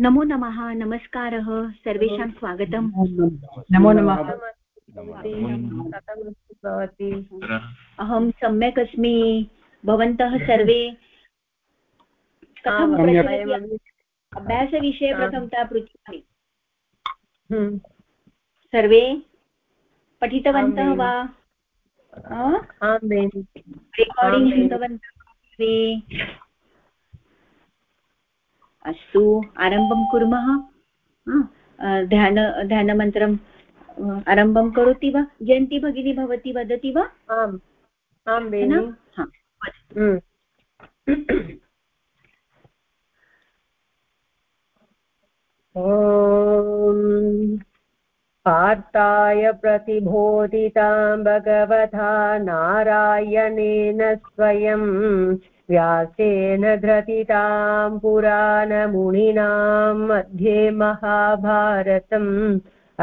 नमो नमः नमस्कारः सर्वेषां स्वागतम्। नमो नमः। अहं सम्यक् अस्मि। भवन्तः सर्वे? अभ्यासविषये प्रथमतः पृच्छामि। हम्म। सर्वे? पठितवन्तः वा? रेकार्डिङ्ग् शृतवन्तः अस्तु आरम्भं कुर्मः। ध्यान ध्यानमन्त्रम् आरम्भं करोति वा? जयन्ती भगिनी भवती वदति वा? आम् आं बेनि। पार्थाय प्रतिबोधितां भगवता नारायणेन स्वयं व्यासेन धृतितां पुराणमुनिनां मध्ये महाभारतम्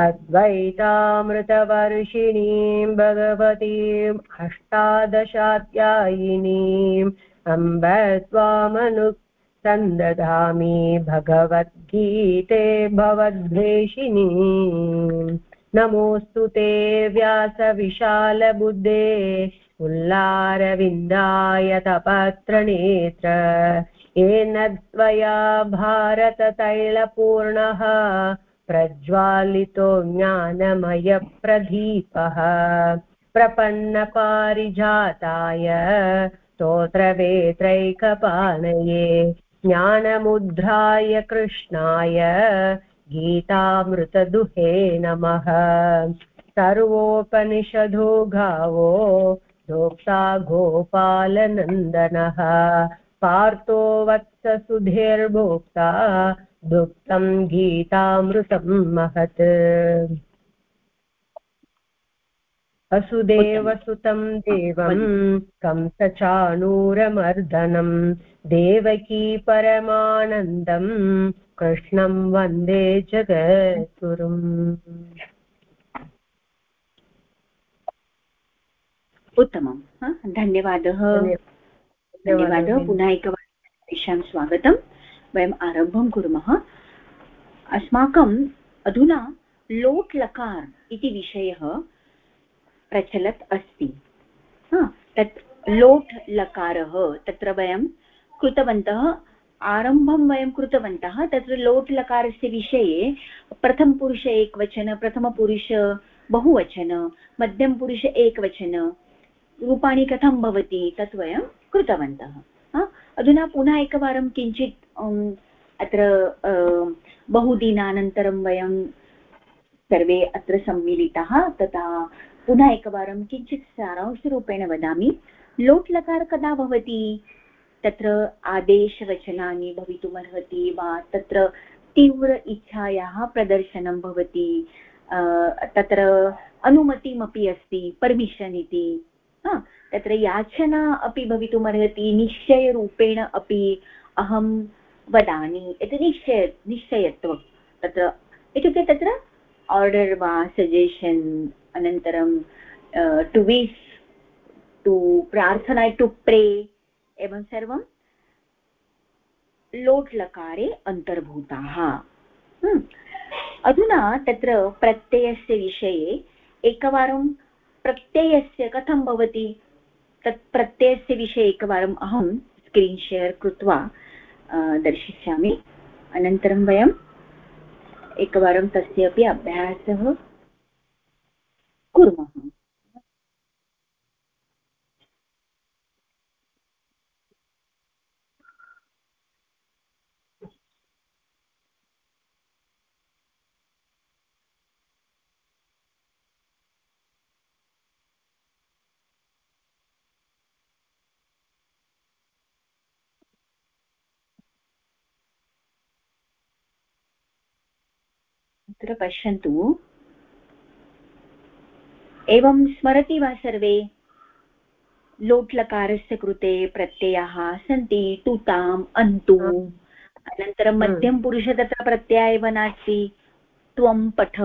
अद्वैतामृतवर्षिणीं भगवतीम् अष्टादशाध्यायिनीम् अम्ब स्वामनु सन्दधामि भगवद्गीते भवद्वेषिणी नमोऽस्तु ते व्यासविशालबुद्धे। उल्लारविन्दाय तपत्रनेत्र येन त्वया भारततैलपूर्णः प्रज्वालितो ज्ञानमयप्रदीपः। प्रपन्नपारिजाताय स्तोत्रवेत्रैकपाणये ज्ञानमुद्राय कृष्णाय गीतामृतदुहे नमः। सर्वोपनिषदो गावो दोक्ता गोपालनन्दनः। पार्थो वत्ससुधेर्भोक्ता दुःखम् गीतामृतम् महत्। वसुदेवसुतं देवं कंसचाणूरमर्दनम् देवकी परमानन्दम् कृष्णं वंदे जगद्गुरुम्। उत्तमं धन्यवादः। धन्यवादः पुनः एकवारं तेषां स्वागतं वयम् आरम्भं कुर्मः। अस्माकम् अधुना लोट् लकार इति विषयः प्रचलत् अस्ति। तत् लोट् लकारः तत्र वयं कृतवन्तः आरम्भं वयं कृतवन्तः तत्र लोट् लकारस्य विषये प्रथमपुरुष एकवचन प्रथमपुरुष बहुवचन मध्यमपुरुष एकवचन रूपाणि कथं भवति, तत् वयं कृतवन्तः। अधुना पुनः एकवारं किञ्चित् अत्र बहुदिनानन्तरं वयं सर्वे अत्र सम्मिलिताः, तथा पुनः एकवारं किञ्चित् सारांशरूपेण वदामि। लोट् लकार कदा भवति? तत्र आदेशवचनानि भवितुमर्हति वा? तत्र तीव्र इच्छायाः प्रदर्शनं भवति? तत्र अनुमतिमपि अस्ति पर्मिशन् इति? तत्र याचना अपि भवितुमर्हति, निश्चयरूपेण अपि अहं वदामि। इति निश्चय, निश्चयत्वं। तत्र, इत्युक्ते तत्र आर्डर् वा सजेशन् अनन्तरं टु विस् टु प्रार्थना टु प्रे एवं सर्वं लोट् लकारे अन्तर्भूताः। हम्म। अधुना तत्र प्रत्ययस्य विषये एकवारं प्रत्ययस्य कथं भवति? तत् प्रत्ययस्य विषये एकवारम् अहं स्क्रीन् शेर् कृत्वा दर्शिष्यामि। अनन्तरं वयम् एकवारं तस्य अपि अभ्यासः कुर्मः। अत्र पश्यन्तु। एवं स्मरति वा सर्वे? लोट्लकारस्य कृते प्रत्ययाः सन्ति तुताम् अन्तु। अनन्तरं हम्म। मध्यमपुरुष तत्र प्रत्यय एव नास्ति। त्वं पठ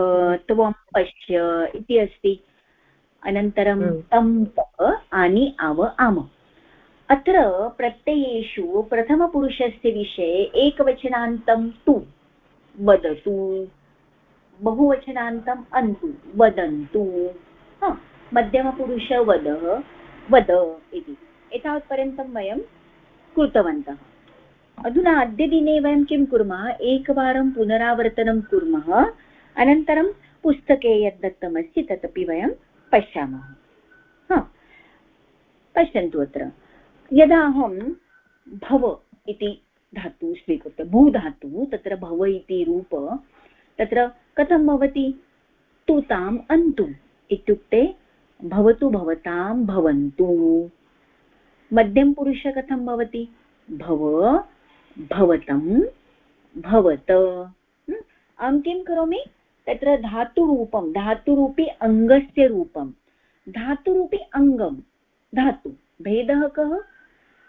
त्वं पश्य इति अस्ति। अनन्तरं। तं त आनि आव आम। अत्र प्रत्ययेषु प्रथमपुरुषस्य विषये एकवचनान्तं तु वदतु। बहुवचनान्तम् अन्तु, वदन्तु। मध्यमपुरुष वद वद इति। एतावत्पर्यन्तं वयं कृतवन्तः। अधुना अद्यदिने वयं किं कुर्मः? एकवारं पुनरावर्तनं कुर्मः। अनन्तरं पुस्तके यद् दत्तमस्ति तदपि वयं पश्यामः। पश्यन्तु अत्र। यदा अहं भव इति धातु स्वीकृत्य, भूधातुः, तत्र भव इति रूप तत्र कथं भवति? तु ताम् अन्तु। इत्युक्ते, भवतु भवतां भवन्तु। मध्यमपुरुष कथं भवति? भव, भवतं भवत। अहं किं करोमि? तत्र धातुरूपं, धातुरूपी अङ्गस्य रूपं। धातुरूपी अङ्गं, धातु। भेदः कः?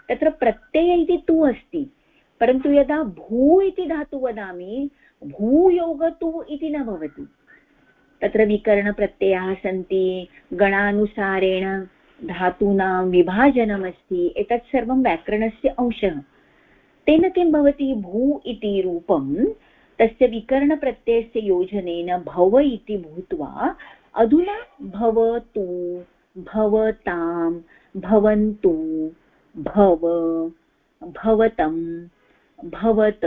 तत्र प्रत्यय इति तु अस्ति। परन्तु यदा भू इति धातु वदामि भूयोग तु इति न भवति। तत्र विकरणप्रत्ययाः सन्ति, गणानुसारेण धातूनां विभाजनमस्ति, एतत् सर्वं व्याकरणस्य अंशः। तेन किं भवति? भू इति रूपं तस्य विकरणप्रत्ययस्य योजनेन भव इति भूत्वा अधुना भवतु, भवतां, भवन्तु, भव, भवतं, भवत,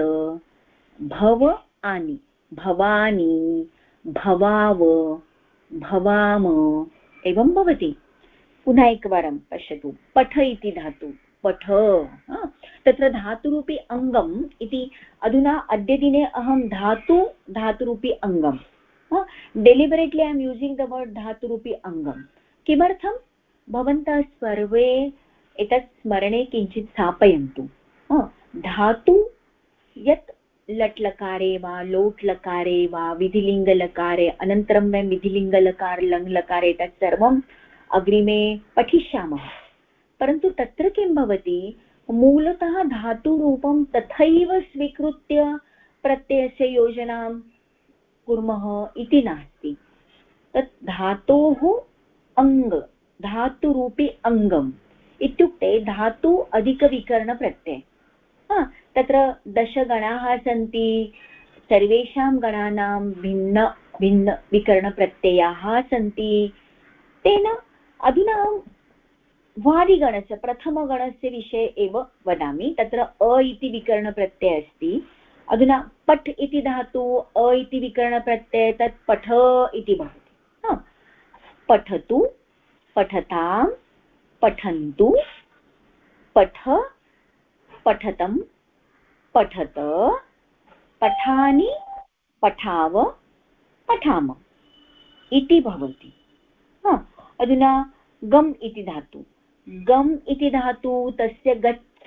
भव आनि। भवानि, भवाव, भवाम, एवं भवति। पुनः एकवारं पश्यतु। पठ इति धातु। पठ तत्र धातुरूपी अङ्गम् इति अधुना अद्यदिने अहं धातु, धातुरूपी अङ्गं deliberately I am using the word धातुरूपी अङ्गं किमर्थं? भवन्तः सर्वे एतत् स्मरणे किञ्चित् स्थापयन्तु धातु यत् लट् लकारे वा लोट् लकारे वा विधिलिङ्गलकारे, अनन्तरं वयं विधिलिङ्गलकार लङ् लकारे तत् सर्वं अग्रिमे पठिष्यामः। परन्तु तत्र किं भवति, मूलतः धातुरूपं तथैव स्वीकृत्य प्रत्ययस्य योजनां कुर्मः इति नास्ति। तत् धातोः अङ्ग, धातुरूपी अङ्गम् इत्युक्ते धातु अधिकविकरणप्रत्यय। तत्र दशगणाः सन्ति, सर्वेषां गणानां भिन्न भिन्न विकरणप्रत्ययाः सन्ति। तेन अधुना वादिगणस्य, प्रथमगणस्य विषये एव वदामि। तत्र अ इति विकरणप्रत्ययः अस्ति। अधुना पठ् इति धातु, अ इति विकरणप्रत्यय, तत् पठ इति भवति। पठतु, पठतां, पठन्तु, पठ पठतं पठत पठानि पठाव पठाम इति भवति। अधुना गम् इति धातु। गम् इति धातु तस्य गच्छ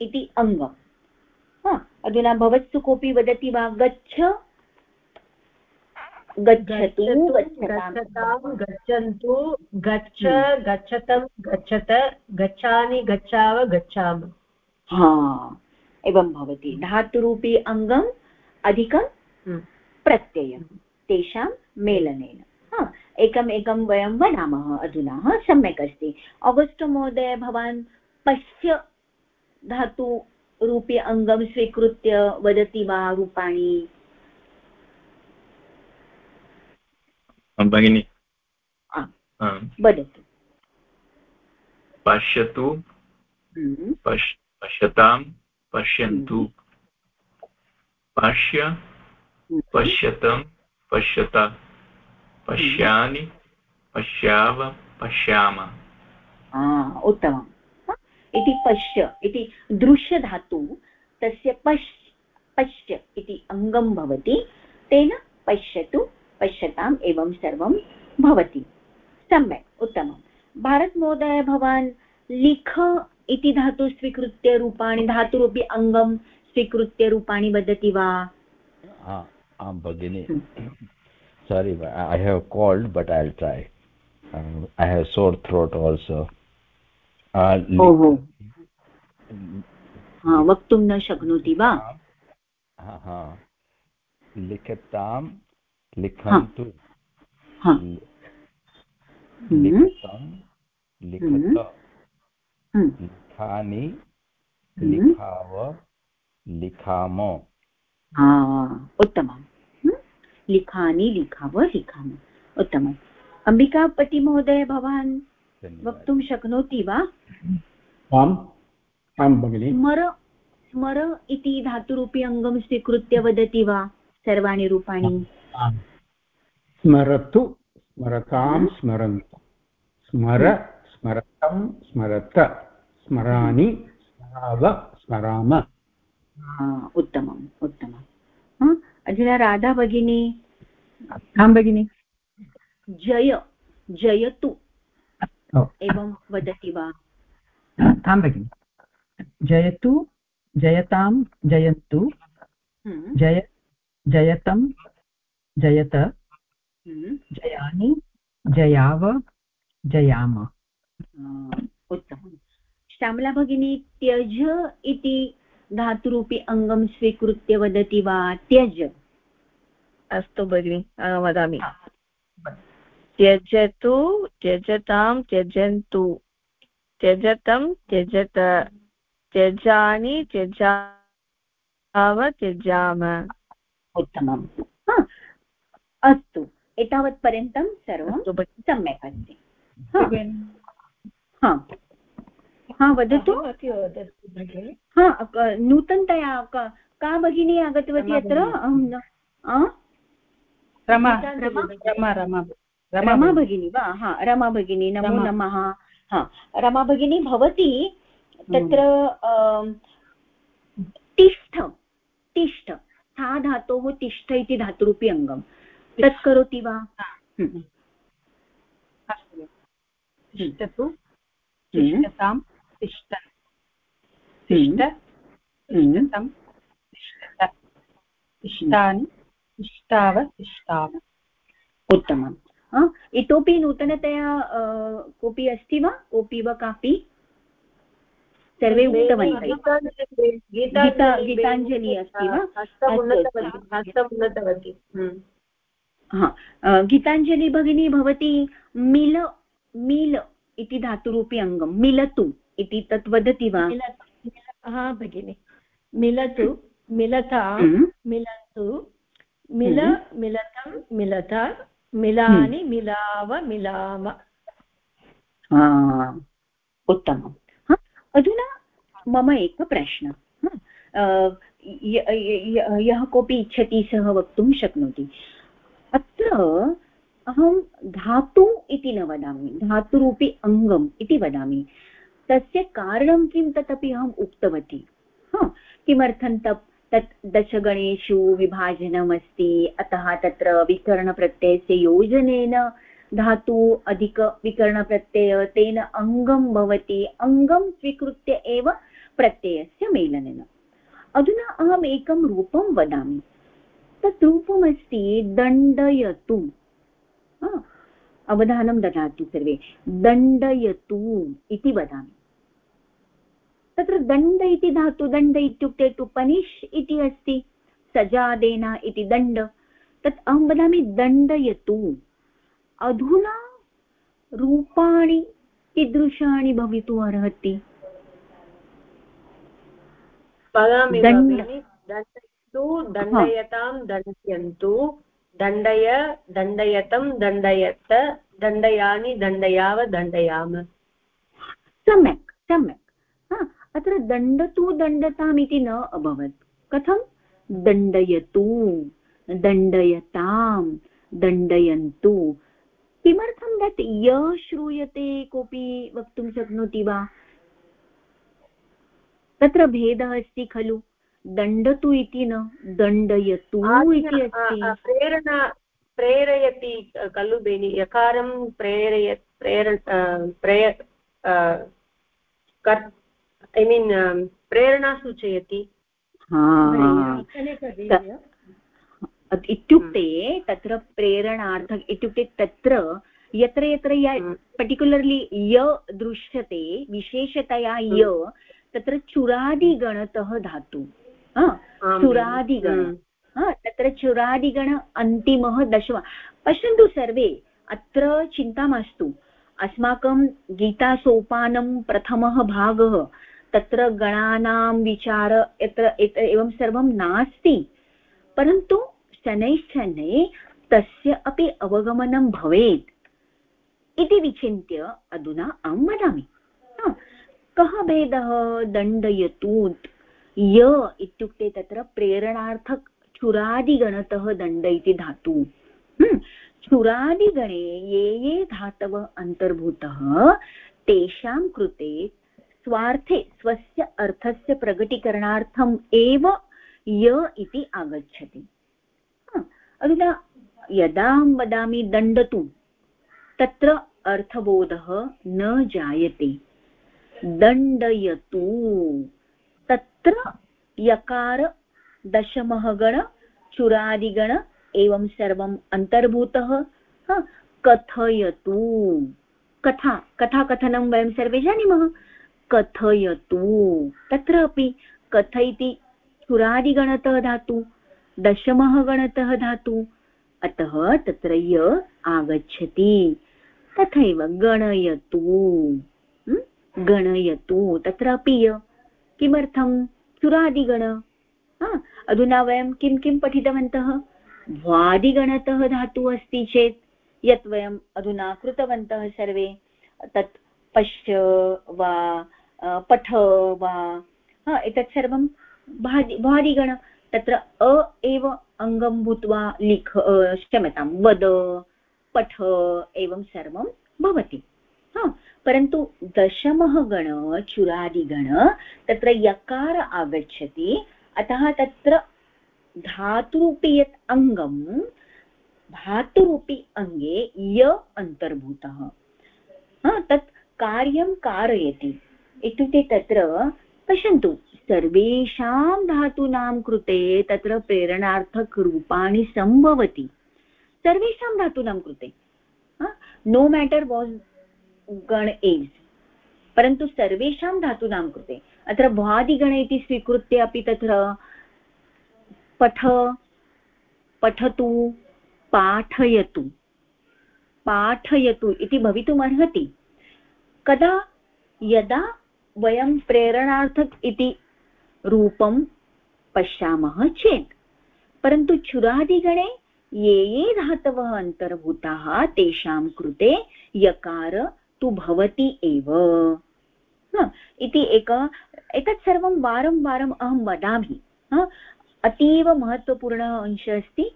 इति अङ्गम्। अधुना भवत्सु कोऽपि वदति वा? गच्छ? गच्छतु गच्छन्तु गच्छ हम्म। गच्छतं गच्छत गच्छामि गच्छाव गच्छाम। हा। एवं भवति। धातुरूपी अङ्गम् अधिकं हम्म। प्रत्ययं तेषां मेलनेन। एकम् एकं वयं वदामः अधुना सम्यक् अस्ति। आगस्ट् महोदय भवान् पश्य धातुरूपी अङ्गं स्वीकृत्य वदति वा रूपाणि? भगिनि। वदतु। पश्यतु। हम्म। पश्यतां पश्यन्तु। हम्म। पश्य। पश्यतं पश्यता पश्यानि पश्याव पश्याम। उत्तमम् इति पश्य इति दृश्यधातु तस्य पश् पश्य इति अङ्गं भवति तेन पश्यतु पश्यताम् एवं सर्वं भवति। सम्यक् उत्तमं। भारतमहोदय भवान् लिख इति धातु स्वीकृत्य रूपाणि धातुरूपी अङ्गं स्वीकृत्य रूपाणि वदति वा? आं भगिनि हम्म। sorry i have called but i'll try. Um, i have sore throat also. Uh, ओहो वक्तुं न शक्नोति वा? लिखतां लिखन्तु। लिखतं लिखत लिखानि लिखाव लिखाम। उत्तमं लिखानि लिखाव लिखामि। उत्तमम्। अम्बिकापतिमहोदय भवान् वक्तुं शक्नोति वा? आम् आं भगिनि। स्मर स्मर इति धातुरूपी अङ्गं स्वीकृत्य वदति वा? सर्वाणि रूपाणि। स्मरतु स्मरतां स्मरन्तु। स्मर स्मरतं स्मरत स्मरामि स्मराव स्मराम उत्तमम् उत्तमम् अधुना राधा भगिनी आं भगिनि जय जयतु एवं वदति वा आं भगिनि जयतु जयतां जयन्तु हम्म। जय जयतं जयत हम्म। जयानि जयाव जयाम उत्तमं श्यामला भगिनी त्यज इति धातुरूपी अङ्गं स्वीकृत्य वदति वा? त्यज। अस्तु भगिनि वदामि। त्यजतु त्यजतां त्यजन्तु। त्यजतं त्यजत त्यजानि त्यजाव त्यजाम। उत्तमम्। अस्तु। एतावत्पर्यन्तं सर्वं सम्यक् अस्ति। हा। वदतु। हा नूतनतया का भगिनी आगतवती अत्र? रमा भगिनी। वा? हा रमा भगिनी नमो नमः। हा रमा भगिनी भवती तत्र तिष्ठ तिष्ठ सा धातोः तिष्ठ इति धातुरूपी अङ्गं। तत् करोति वा? तिष्ठतु। तिष्ठतां तिष्ठन् तिष्ठ तिष्ठतं तिष्ठत तिष्ठानि तिष्ठाव तिष्ठाव। उत्तमम्। इतोपि नूतनतया कोऽपि अस्ति वा? कोऽपि वा कापि? सर्वे उक्तवन्तः। गीताञ्जलि अस्ति वा? गीताञ्जलि भगिनी भवती मिल मिल इति धातुरूपी अङ्गं। मिलतु इति तत् वदति वा? हा भगिनि। मिलतु मिलता मिलन्तु मिल मिलतं मिलता मिलानि मिलाव मिलाम। उत्तमम्। अधुना मम एकः प्रश्नः। यः कोऽपि इच्छति सः वक्तुं शक्नोति। अत्र अहं धातु इति न वदामि, धातुरूपी अङ्गम् इति वदामि। तस्य कारणं किं तदपि अहम् उक्तवती। हा, किमर्थं तत् तत् दशगणेषु विभाजनमस्ति, अतः तत्र विकरणप्रत्ययस्य योजनेन धातु अधिकविकरणप्रत्यय तेन अङ्गं भवति। अङ्गं स्वीकृत्य एव प्रत्ययस्य मेलनेन। अधुना अहम् एकं रूपं वदामि। तत् रूपमस्ति दण्डयतु। अवधानं ददातु सर्वे। दण्डयतु इति वदामि। तत्र दण्ड इति धातु दण्ड इत्युक्ते तु पनिष् इति अस्ति सजादेन इति दण्ड। तत् अहं वदामि दण्डयतु। अधुना रूपाणि कीदृशानि भवितुम् अर्हति? दण्डयतां दण्डयन्तु। दण्डय दण्डयतं दण्डयत दण्डयानि दण्डयाव दण्डयाम सम्यक् सम्यक्. अत्र दण्डतु दण्डताम् इति न अभवत्. कथं? दण्डयतु दण्डयतां दण्डयन्तु. किमर्थं तत् य श्रूयते कोऽपि वक्तुं शक्नोति वा? तत्र भेदः अस्ति खलु? दण्डतु इति न दण्डयतु इति अस्ति। प्रेरणा प्रेरयति खलु बेनि यकारं प्रेरय प्रेर प्रेय ऐ मीन् प्रेरणा सूचयति। इत्युक्ते तत्र प्रेरणार्थ इत्युक्ते तत्र यत्र यत्र पर्टिक्युलर्लि य दृश्यते विशेषतया य तत्र चुरादिगणतः धातु। चुरादिगण. तत्र चुरादिगण अन्तिमः दशम। पश्यन्तु सर्वे अत्र चिन्ता मास्तु। अस्माकं गीतासोपानं प्रथमः भागः। तत्र गणानां विचार यत्र एवं सर्वं नास्ति। परन्तु शनैः शनैः तस्य अपि अवगमनं भवेत्। इति विचिन्त्य अधुना अहं वदामि। कः भेदः दण्डयतु य इत्युक्ते तत्र प्रेरणार्थक चुरादिगणतः दण्ड इति धातु। चुरादिगणे ये ये धातव अन्तर्भूतः तेषां कृते स्वार्थे, स्वस्य अर्थस्य प्रकटीकरणार्थम् एव य इति आगच्छति। अधुना यदा वदामि दण्डतु, तत्र अर्थबोधः न जायते। दण्डयतु। तत्र यकार दशमः गण चुरादिगण एवं सर्वम् अन्तर्भूतः कथयतु। कथा, कथाकथनं वयं सर्वे जानीमः। कथयतु। तत्र अपि कथ इति चुरादिगणतः धातु दशमः गणतः धातु, अतः तत्र य आगच्छति। तथैव गणयतु। गणयतु। तत्रापि य। किमर्थं? चुरादिगण अधुना वयं किं किं पठितवन्तः? भ्वादिगणतः धातुः अस्ति चेत् यत् वयम् अधुना कृतवन्तः सर्वे। तत् पश्य वा पठ वा एतत् सर्वं भादि, भ्वादिगण। तत्र अ एव अङ्गं भूत्वा लिख क्षम्यतां, वद, पठ एवं सर्वं भवति। परन्तु दशमः गण चुरादिगण तत्र यकार आगच्छति। अतः तत्र धातुरूपी यत् अङ्गं, धातुरूपी अङ्गे य अन्तर्भूतः। तत् कार्यं कारयति। इत्युक्ते तत्र पश्यन्तु, सर्वेषां धातूनां कृते तत्र प्रेरणार्थकरूपाणि सम्भवति। सर्वेषां धातूनां कृते। नो मेटर् वास् गण एज्. परन्तु सर्वेषां धातूनां कृते, अत्र भ्वादिगण इति स्वीकृत्य अपि तत्र पठ, पठतु, पाठयतु पाठयतु इति भवितुमर्हति. कदा, यदा वयं प्रेरणार्थक इति रूपं पश्यामः चेत्, परन्तु क्षुरादिगणे ये ये धातवः अन्तर्भूताः, तेषां कृते यकार तु भवति एव। इति एक, एतत् सर्वं वारं वारम् अहं वदामि। अतीव महत्त्वपूर्णः अंशः अस्ति।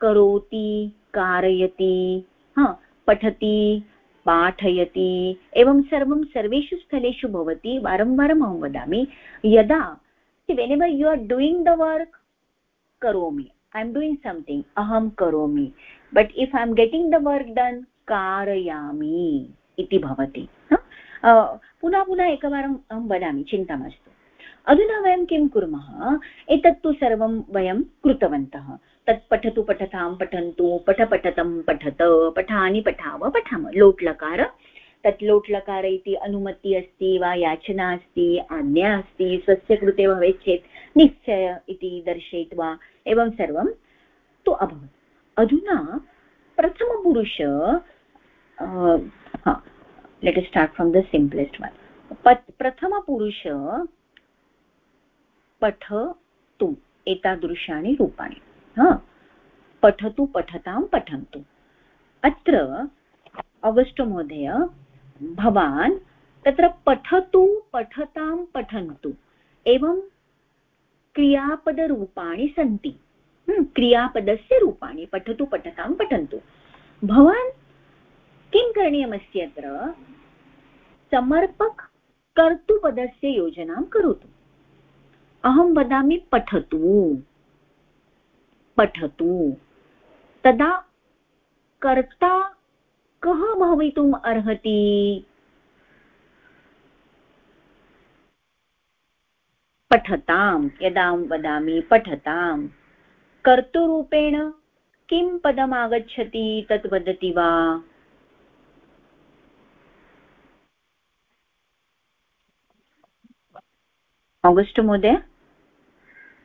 करोति, कारयति, हा, पठति, पाठयति, एवं सर्वं सर्वेषु स्थलेषु भवति। वारं वारम् अहं वदामि। यदा whenever you are doing the work करोमि। ऐ एम् डूयिङ्ग् सम्थिङ्ग् अहं करोमि। But if I am getting the work done कारयामि। इति भवति पुनः पुनः एकवारम् अहं वदामि, चिन्ता मास्तु। अधुना वयं किं कुर्मः, एतत्तु सर्वं वयं कृतवन्तः। तत् पठतु पठतां, पठन्तु, पठ पठतं, पठत, पठानि पठाव, पठाम। लोट्लकार, तत् लोट्लकार इति अनुमतिः अस्ति वा, याचना अस्ति, आज्ञा अस्ति, स्वस्य कृते भवेत् चेत् निश्चय इति दर्शयित्वा एवं सर्वं तु अभवत्। अधुना प्रथमपुरुष let start from the simplest one प्रथमपुरुष पठतु एतादृशानि रूपाणि हा पठतु पठतां पठन्तु अत्र अगस्ट् महोदय भवान् तत्र पठतु पठतां पठन्तु एवं क्रियापदरूपाणि सन्ति क्रियापदस्य रूपाणि पठतु पठतां पठन्तु भवान् किं करणीयमस्ति अत्र? समर्पक कर्तुपदस्य योजनां करोतु। अहं वदामि पठतु। पठतु। तदा कर्ता कः भवितुम् अर्हति? पठतां, यदा वदामि पठतां। कर्तुरूपेण किं पदम् आगच्छति तत् वदति वा? आगस्ट् महोदय?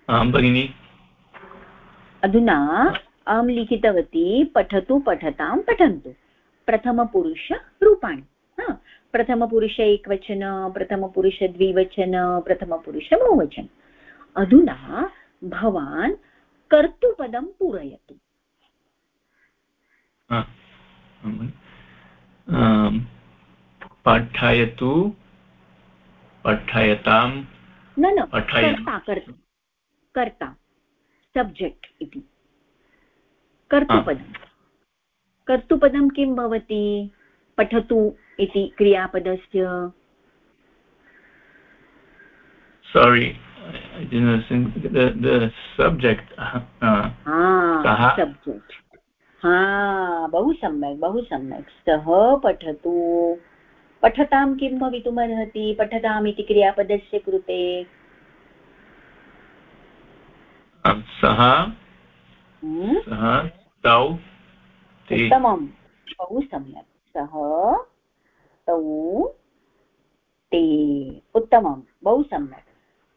आं भगिनि। अधुना अहं लिखितवती पठतु पठतां पठन्तु। प्रथमपुरुषरूपाणि प्रथमपुरुष एकवचन प्रथमपुरुष द्विवचन प्रथमपुरुष बहुवचन। अधुना भवान् कर्तुपदं पूरयतु। पाठयतु पठयतां न न कर्ता कर्ता कर्ता सब्जेक्ट् इति। कर्तुपदं कर्तुपदं किं भवति? पठतु इति क्रियापदस्य। Sorry I didn't think the the subject uh, ah subject हा बहु सम्यक् बहु सम्यक्। सः पठतु। पठतां किं भवितुमर्हति? पठताम् इति क्रियापदस्य कृते। सः? सः? तौ? उत्तमं बहु सम्यक्। सः? तौ? ते? उत्तमं बहु सम्यक्।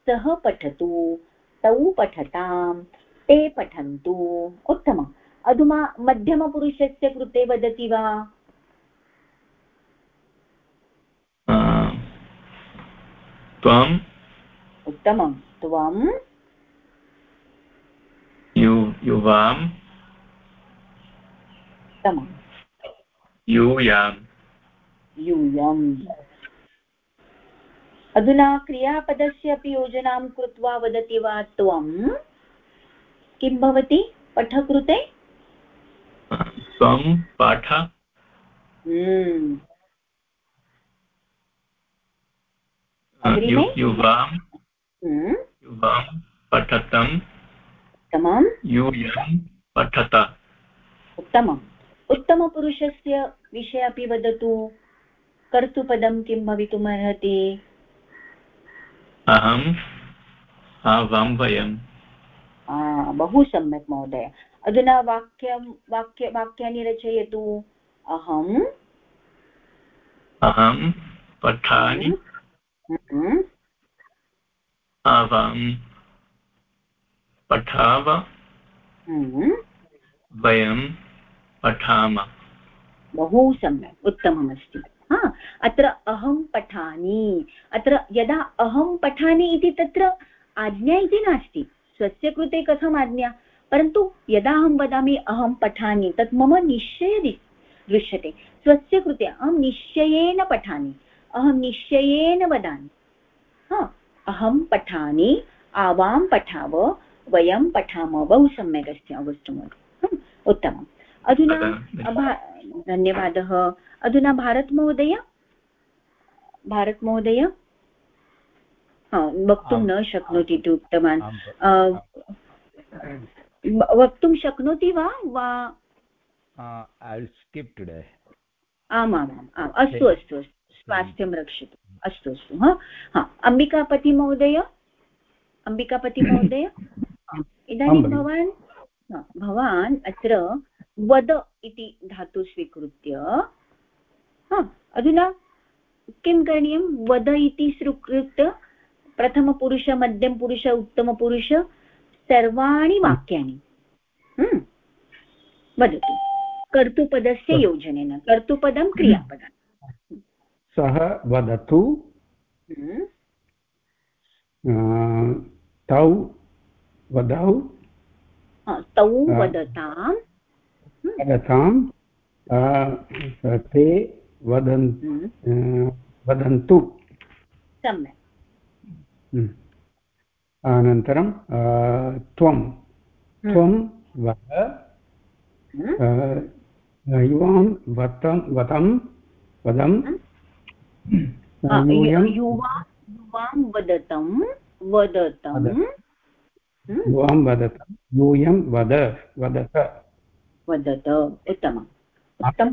सः पठतु तौ पठतां ते पठन्तु। उत्तमम्। अधुना मध्यमपुरुषस्य कृते वदति वा? त्वम् उत्तमं. त्वं युवाम् उत्तमं यूयाम्। यूयम्. अधुना क्रियापदस्य अपि योजनां कृत्वा वदति वा त्वं? किं भवति? पठकृते? त्वं पाठ। युवां। हम्म। युवां पठतम्। उत्तमं यूयं पठत। उत्तमम्। उत्तमपुरुषस्य विषये अपि वदतु। कर्तुपदं किं भवितुमर्हति? अहम् आवां वयं बहु सम्यक् महोदय। अधुना वाक्यं वाक्य वाक्यानि रचयतु। अहम् अहं पठामि। हम्म। आवां पठाव। वयं पठाम बहु सम्यक् उत्तममस्ति। हा अत्र अहं पठामि। अत्र यदा अहं पठामि इति तत्र आज्ञा इति नास्ति। स्वस्य कृते कथम् आज्ञा? परन्तु यदा अहं वदामि अहं पठामि तत् मम निश्चय दृश्यते। स्वस्य कृते अहं निश्चयेन पठामि। अहं निश्चयेन वदामि। हा अहं पठामि आवां पठाव वयं पठामः बहु सम्यक् अस्ति अवस्तु महोदय उत्तमम्। अधुना धन्यवादः। अधुना भारतमहोदय भारतमहोदय वक्तुं न शक्नोति इति उक्तवान्। वक्तुं शक्नोति वा वा? आमामाम् अस्तु अस्तु अस्तु। स्वास्थ्यं रक्षतु। अस्तु अस्तु हा? हा अम्बिकापतिमहोदय? अम्बिकापतिमहोदय? इदानीं भवान् भवान् अत्र वद इति धातु स्वीकृत्य हा अधुना किं करणीयं? वद इति स्वीकृत्य प्रथमपुरुष मध्यमपुरुष उत्तमपुरुष सर्वाणि वाक्यानि। हम्म। वदतु। कर्तुपदस्य योजनेन कर्तुपदं क्रियापदम्। सः वदतु। हम्म। तौ वदौ तौ वदतां हम्म। वदतां ते वदन् हम्म। वदन्तु। सम्यक्। अनन्तरं त्वं। त्वं वद। युवां वतं वतं वदं। युवां वदतं वदतं युवां वदतं यूयं वद वदत वदत उत्तमम्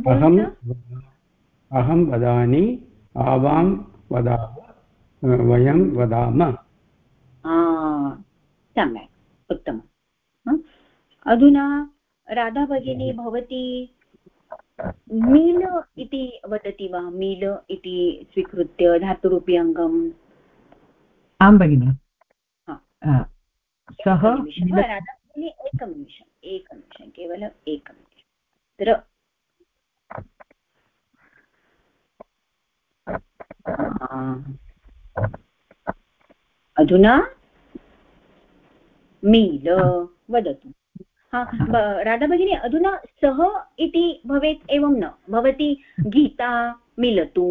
अहम् अहं वदामि आवां वदाम वयं वदाम सम्यक् उत्तमम् अधुना राधा भगिनी भवती मील इति वदति वा? मील इति स्वीकृत्य धातुरूपी अङ्गम्? आं भगिनि। सः एकं निमिषम् एकं निमिषं केवलम् एकं निमिषम् अधुना मील वदतु। राधा भगिनी अधुना सः इति भवेत् एवं न. भवती गीता मिलतु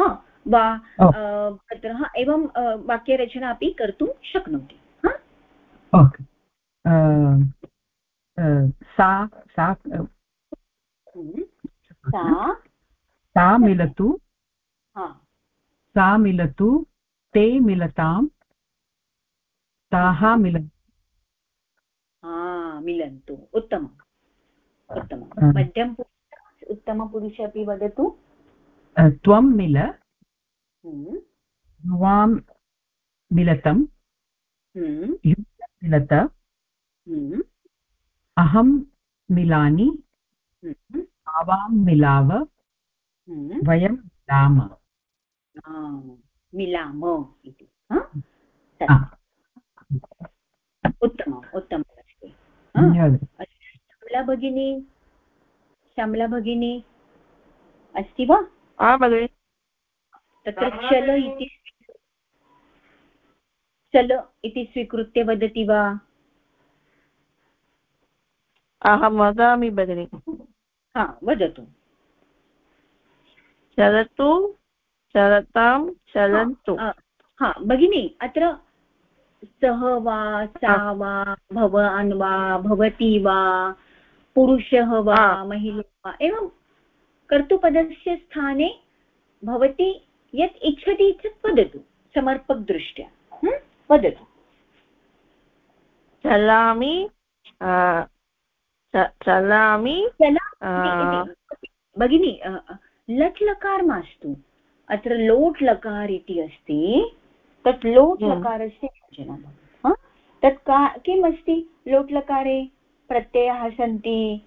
हा वा तत्र एवं वाक्यरचना अपि कर्तुं शक्नोति. सा सा। सा सा मिलतु सा मिलतु ते मिलताम् ताः मिलन्तु मिलन्तु उत्तमम् उत्तमं. मध्यम उत्तमपुरुष अपि वदतु. त्वं मिल. युवां हम्म। मिलतं हम्म। मिलत. हम्म। अहं मिलानि आवां मिलाव. वयं मिलाम. मिलाम इति. उत्तमम् उत्तमम्. श्यामला भगिनी श्यामला भगिनी अस्ति वा तत्र चल इति चल इति स्वीकृत्य वदति वा? अहं वदामि भगिनि हा वदतु. चलतु चलतां चलन्तु. हा भगिनि अत्र सः वा सा वा भवान् वा भवती वा पुरुषः वा महिला वा एवं कर्तुपदस्य स्थाने भवती यत् इच्छति तत् वदतु समर्पकदृष्ट्या वदतु। चलामि चलामि भगिनि लट् लकार मास्तु अत्र लोट् लकार इति अस्ति तत् लोट् हम्म। लकारस्य योजना तत् का किम् अस्ति लोट् लकारे? प्रत्ययाः सन्ति।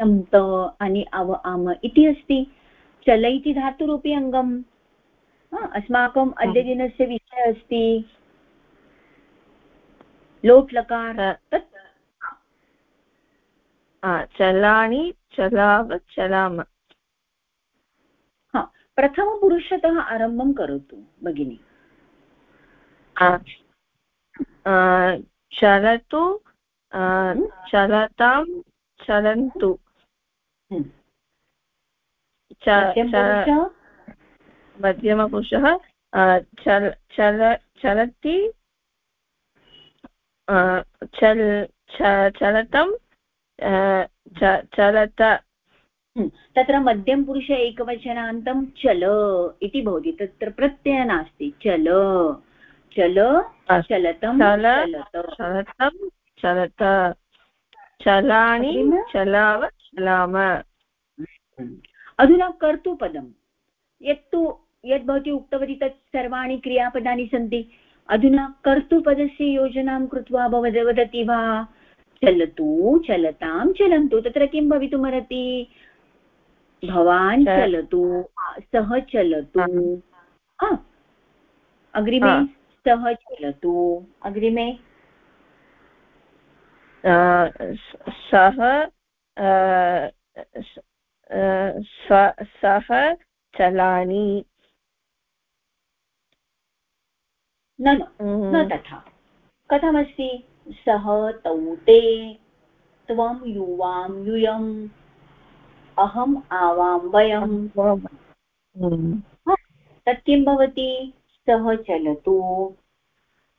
अन्त अनि अव आम इति अस्ति। चल इति धातुरूपी अङ्गम्। अस्माकम् अद्यदिनस्य विषयः अस्ति। लोट् लकार तत् चलानि चलाव चलाम। प्रथमपुरुषतः आरम्भं करोतु भगिनि। चलतु चलतां चलन्तु। मध्यमपुरुषः? चल चल चलति चल चलतं चलत तत्र मध्यमपुरुष एकवचनान्तं चल इति भवति. तत्र प्रत्ययः नास्ति. चल चल चलतं चलतं। चलत चलानि चलाव चलाम। अधुना कर्तुपदं. यत्तु यद् भवती उक्तवती तत् सर्वाणि क्रियापदानि सन्ति. अधुना कर्तुपदस्य योजनां कृत्वा भवद् वदति वा? चलतु चलतां चलन्तु. तत्र किं भवितुमर्हति? भवान् चलतु सः चलतु। अग्रिमे सः चलतु। अग्रिमे? सः सः चलानि न न हम्म। तथा। कथमस्ति? सः तौ ते त्वं युवां यूयम्। अहम् आवां वयं तत् किं भवति? सः चलतु।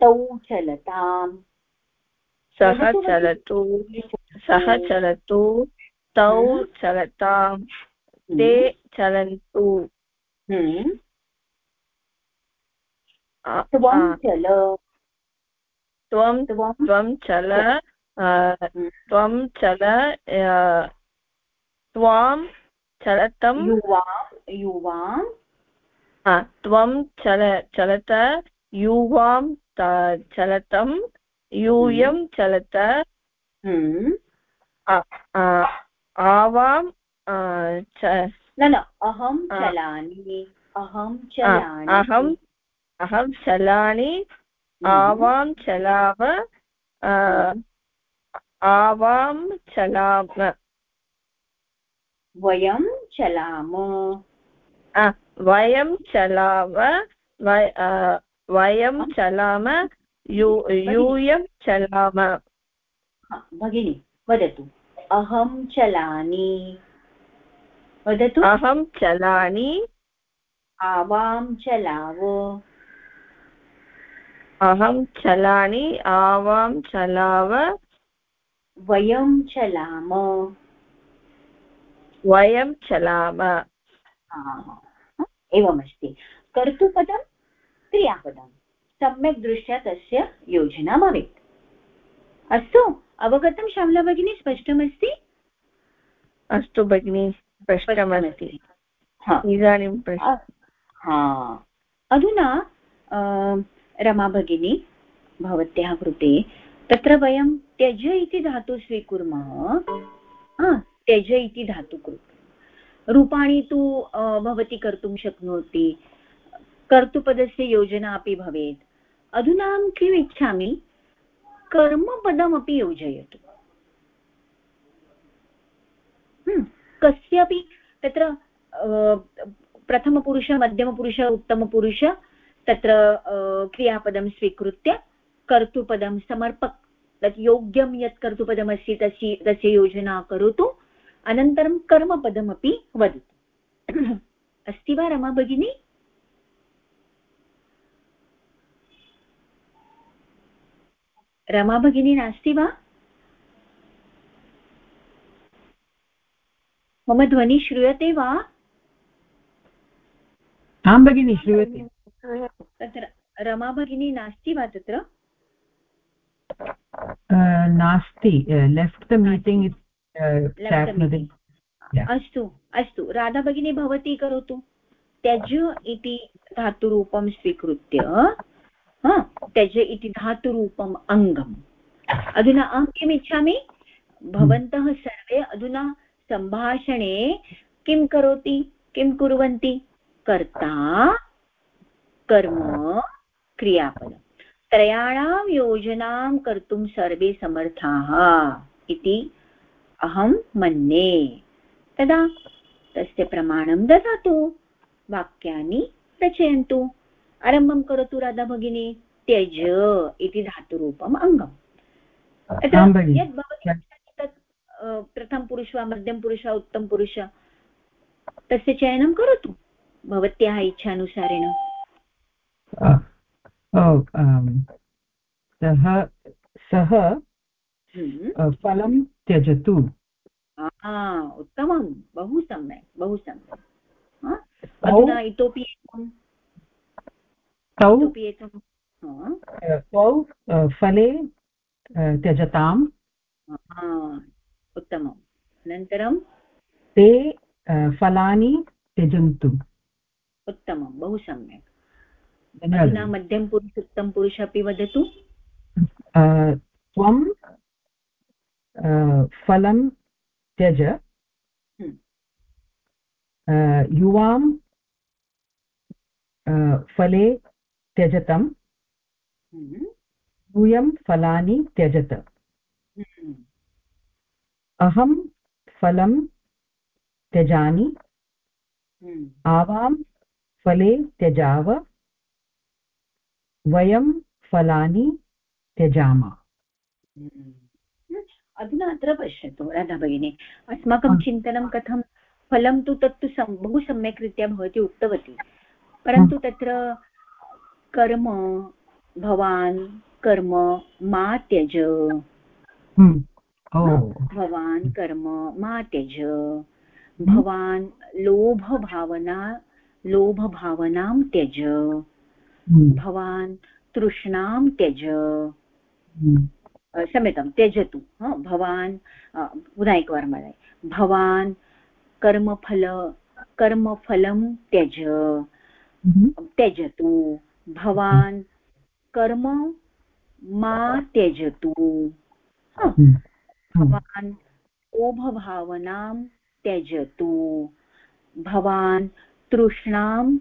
तौ चलताम्। सः चलतु। सः चलतु। तौ चलताम्। ते चलन्तु। त्वं चल। त्वं त्वं चल। त्वं चल त्वां चलतं युवां युवां। त्वं चल चलत युवां चलतं यूयं हम्म। चलत। हम्म। आवां न न अहं चलामि अहं चलामि। अहम् अहं चलामि हम्म। आवां चलाव आवां चलाम वयं चलाम। वयं चलाम वयं चलाम यूयं चलाम। भगिनि वदतु। अहं चलामि। वदतु। अहं चलामि। आवां चलाव। अहं चलामि आवां चलाव। वयं चलाम। वयं चलाम। एवमस्ति। कर्तुपदं क्रियापदं। सम्यक् दृष्ट्या तस्य योजना भवेत् अस्तु अवगतं श्यामला भगिनी स्पष्टमस्ति? अस्तु भगिनि स्पष्टमस्ति। इदानीं हा। अधुना रमा भगिनी भवत्याः कृते तत्र वयं त्यज इति धातु स्वीकुर्मः। त्यज इति धातु कृते रूपाणि तु भवती कर्तुं शक्नोति. कर्तुपदस्य योजना अपि भवेत्. अधुना अहं किम् इच्छामि? कर्मपदमपि योजयतु. हम्म, कस्यापि तत्र प्रथमपुरुष मध्यमपुरुष उत्तमपुरुष तत्र क्रियापदं स्वीकृत्य कर्तुपदं समर्पक तत् योग्यं यत् कर्तुपदमस्ति तस्य तस्य योजना करोतु. अनन्तरं कर्मपदमपि वदतु। अस्ति वा रमा भगिनी? रमा भगिनी नास्ति वा? मम ध्वनि श्रूयते वा? आं भगिनि श्रूयते। तत्र रमा भगिनी नास्ति वा तत्र? नास्ति। लेफ्ट् द मीटिङ्ग् अस्तु अस्तु. राधा भगिनी भवती करोतु. त्यज इति धातुरूपं स्वीकृत्य त्यज इति धातुरूपम् अङ्गम्. अधुना अहं किम् इच्छामि? भवन्तः सर्वे अधुना सम्भाषणे किं करोति? किं कुर्वन्ति? कर्ता कर्म क्रियापदम्. त्रयाणां योजनां कर्तुं सर्वे समर्थाः इति अहं मन्ये। तदा तस्य प्रमाणं ददातु। वाक्यानि रचयन्तु। आरम्भं करोतु राधा भगिनी। त्यज इति धातुरूपम् अङ्गम्। यद् भवती तत् प्रथमपुरुष वा मध्यमपुरुष वा उत्तमपुरुष तस्य चयनं करोतु। भवत्याः इच्छानुसारेण। सः। फलं त्यजतु। उत्तमं। बहु सम्यक् बहु सम्यक्। अधुना इतोपि एकं इतोपि एकं तौ फले त्यजताम्। उत्तमम्। अनन्तरं? ते फलानि त्यजन्तु। उत्तमं। बहु सम्यक्। अधुना मध्यम पुरुष उत्तम पुरुष अपि वदतु। त्वं फलं त्यज। हम्म। युवां फले त्यजतं हम्म। यूयं फलानि त्यजत। हम्म। अहं फलं त्यजामि। आवां फले त्यजाव। वयं फलानि त्यजामः। अधुना अत्र पश्यतु राधा भगिनी? अस्माकं चिन्तनं कथं? फलं तु तत्तु बहु सम्यक् रीत्या भवती उक्तवती। परन्तु तत्र कर्म भवान् कर्म मा त्यज। भवान् कर्म मा त्यज। भवान् लोभभावना लोभभावनां त्यज। हम्म। भवान् तृष्णां त्यज। हम्म। क्षम्यतां त्यजतु भवान् पुनः एकवारं वदामि. भवान् कर्मफल कर्मफलं त्यज हम्म। त्यजतु. भवान् कर्म मा त्यजतु भवान् लोभभावनां त्यजतु. भवान् तृष्णां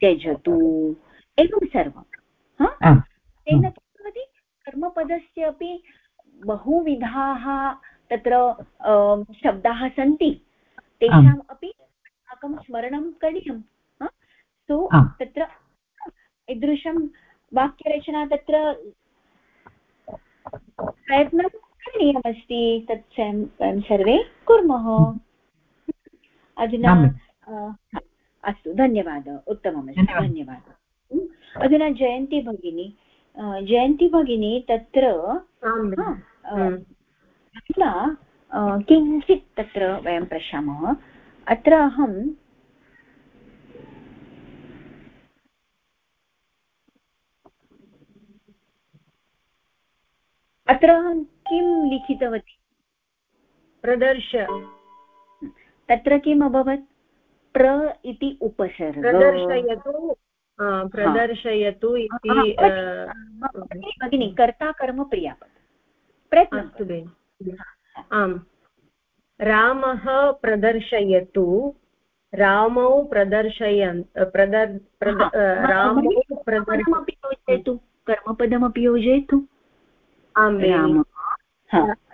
त्यजतु. एवं सर्वं तेन कर्मपदस्य अपि बहुविधाः तत्र शब्दाः सन्ति। तेषाम् अपि अस्माकं स्मरणं करणीयं सो तत्र ईदृशं वाक्यरचना तत्र प्रयत्नं करणीयमस्ति तत् वयं सर्वे कुर्मः। अधुना अस्तु धन्यवादः उत्तममस्ति धन्यवादः। अधुना जयन्ती भगिनी। जयन्ती भगिनी तत्र अधुना किञ्चित् तत्र वयं पश्यामः। अत्र अहं अत्र अहं किं लिखितवती? प्रदर्श। तत्र किम् अभवत्? प्र इति उपसर्ग। प्रदर्शयतु। प्रदर्शयतु इति भगिनि कर्ता कर्म प्रियापद प्रयत्नम् अस्तु बेनि आम् रामः प्रदर्शयतु रामौ प्रदर्शयन् प्रदर् रामौ प्रदर्शनमपि योजयतु कर्मपदमपि योजयतु आं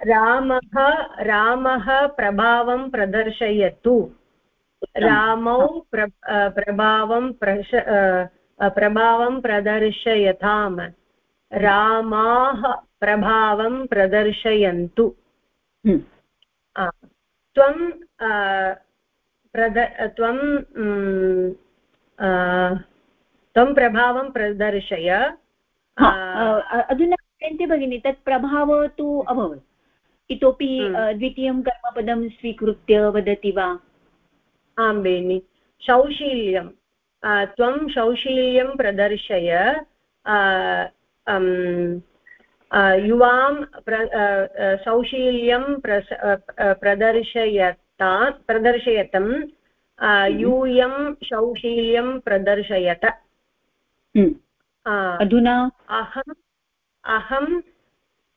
रामः रामः प्रभावं प्रदर्शयतु रामौ प्र प्रभावं प्रश प्रभावं प्रदर्शयताम्। रामाः प्रभावं प्रदर्शयन्तु। हम्म। त्वं प्रद त्वं त्वं प्रभावं प्रदर्शय। अधुना जयन्ति भगिनी तत् प्रभावः तु अभवत्। इतोपि हम्म। द्वितीयं कर्मपदं स्वीकृत्य वदति वा? आं बेनि। शौशील्यं त्वं शौशील्यं प्रदर्शय युवां प्र सौशील्यं प्रस प्रदर्शयता प्रदर्शयतं हम्म। यूयं शौशील्यं प्रदर्शयत। हम्म। अधुना? अहम् अहम्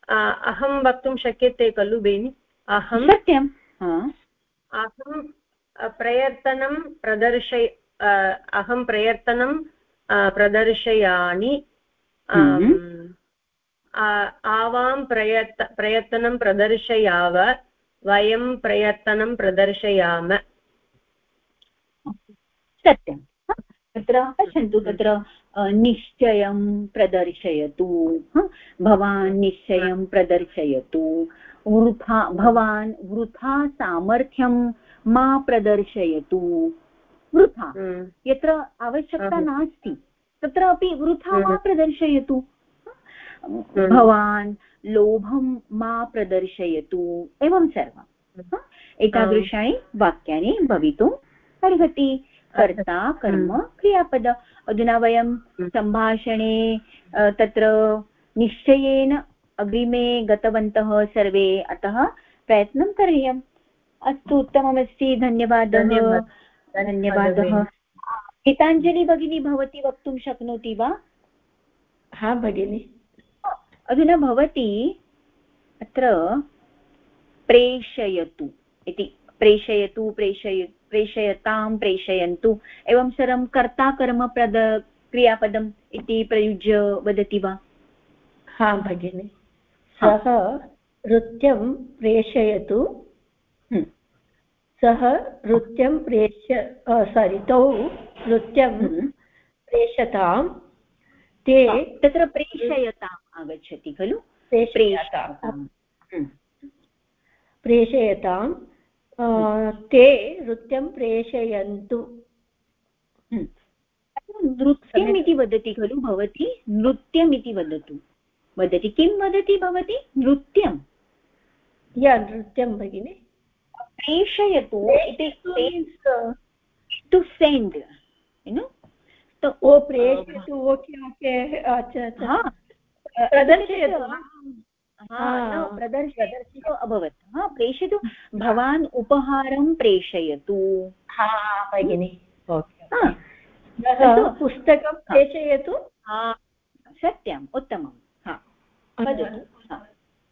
अहं वक्तुं शक्यते खलु बेनि? अहं सत्यम् अहं प्रयत्नं प्रदर्शय अहं प्रयत्नं प्रदर्शयामि। हम्म। आवां प्रयत् प्रयत्नं प्रदर्शयाव वयं प्रयत्नं प्रदर्शयाम। सत्यं। तत्र पश्यन्तु तत्र निश्चयं प्रदर्शयतु। भवान् निश्चयं प्रदर्शयतु। वृथा भवान् वृथा सामर्थ्यं मा प्रदर्शयतु। वृथा। हम्म। यत्र आवश्यकता नास्ति तत्र अपि वृथा मा हम्म। प्रदर्शयतु। हम्म। भवान् लोभं मा प्रदर्शयतु एवं सर्वम् एतादृशानि वाक्यानि भवितुम् अर्हति। कर्ता कर्म क्रियापद। अधुना वयं सम्भाषणे तत्र निश्चयेन अग्रिमे गतवन्तः सर्वे अतः प्रयत्नं करणीयम्। अस्तु उत्तममस्ति। धन्यवादः। धन्यवादः गीताञ्जलि भगिनी भवती वक्तुं शक्नोति वा? हा भगिनि। अधुना भवती अत्र प्रेषयतु इति प्रेषयतु प्रेषय प्रेषयतां प्रेषयन्तु। एवं सर्वं कर्ता कर्मप्रद क्रियापदम् इति प्रयुज्य वदति वा? हा भगिनि। सः नृत्यं प्रेषयतु। सः नृत्यं प्रेष्य सारि तौ नृत्यं हम्म। प्रेषतां ते तत्र प्रेषयताम् आगच्छति खलु? प्रेषयतां हम्म। प्रेषयतां ते नृत्यं प्रेषयन्तु। नृत्यम् इति वदति खलु भवती? नृत्यम् इति वदतु। वदति किं वदति भवती? नृत्यं या नृत्यं भगिनि। प्रेषयतु इति टु सेण्ड् तो ओ प्रेषयतु ओके ओके प्रदर्शयतु अभवत् हा प्रेषयतु भवान् उपहारं प्रेषयतु भगिनि पुस्तकं प्रेषयतु सत्यम् उत्तमं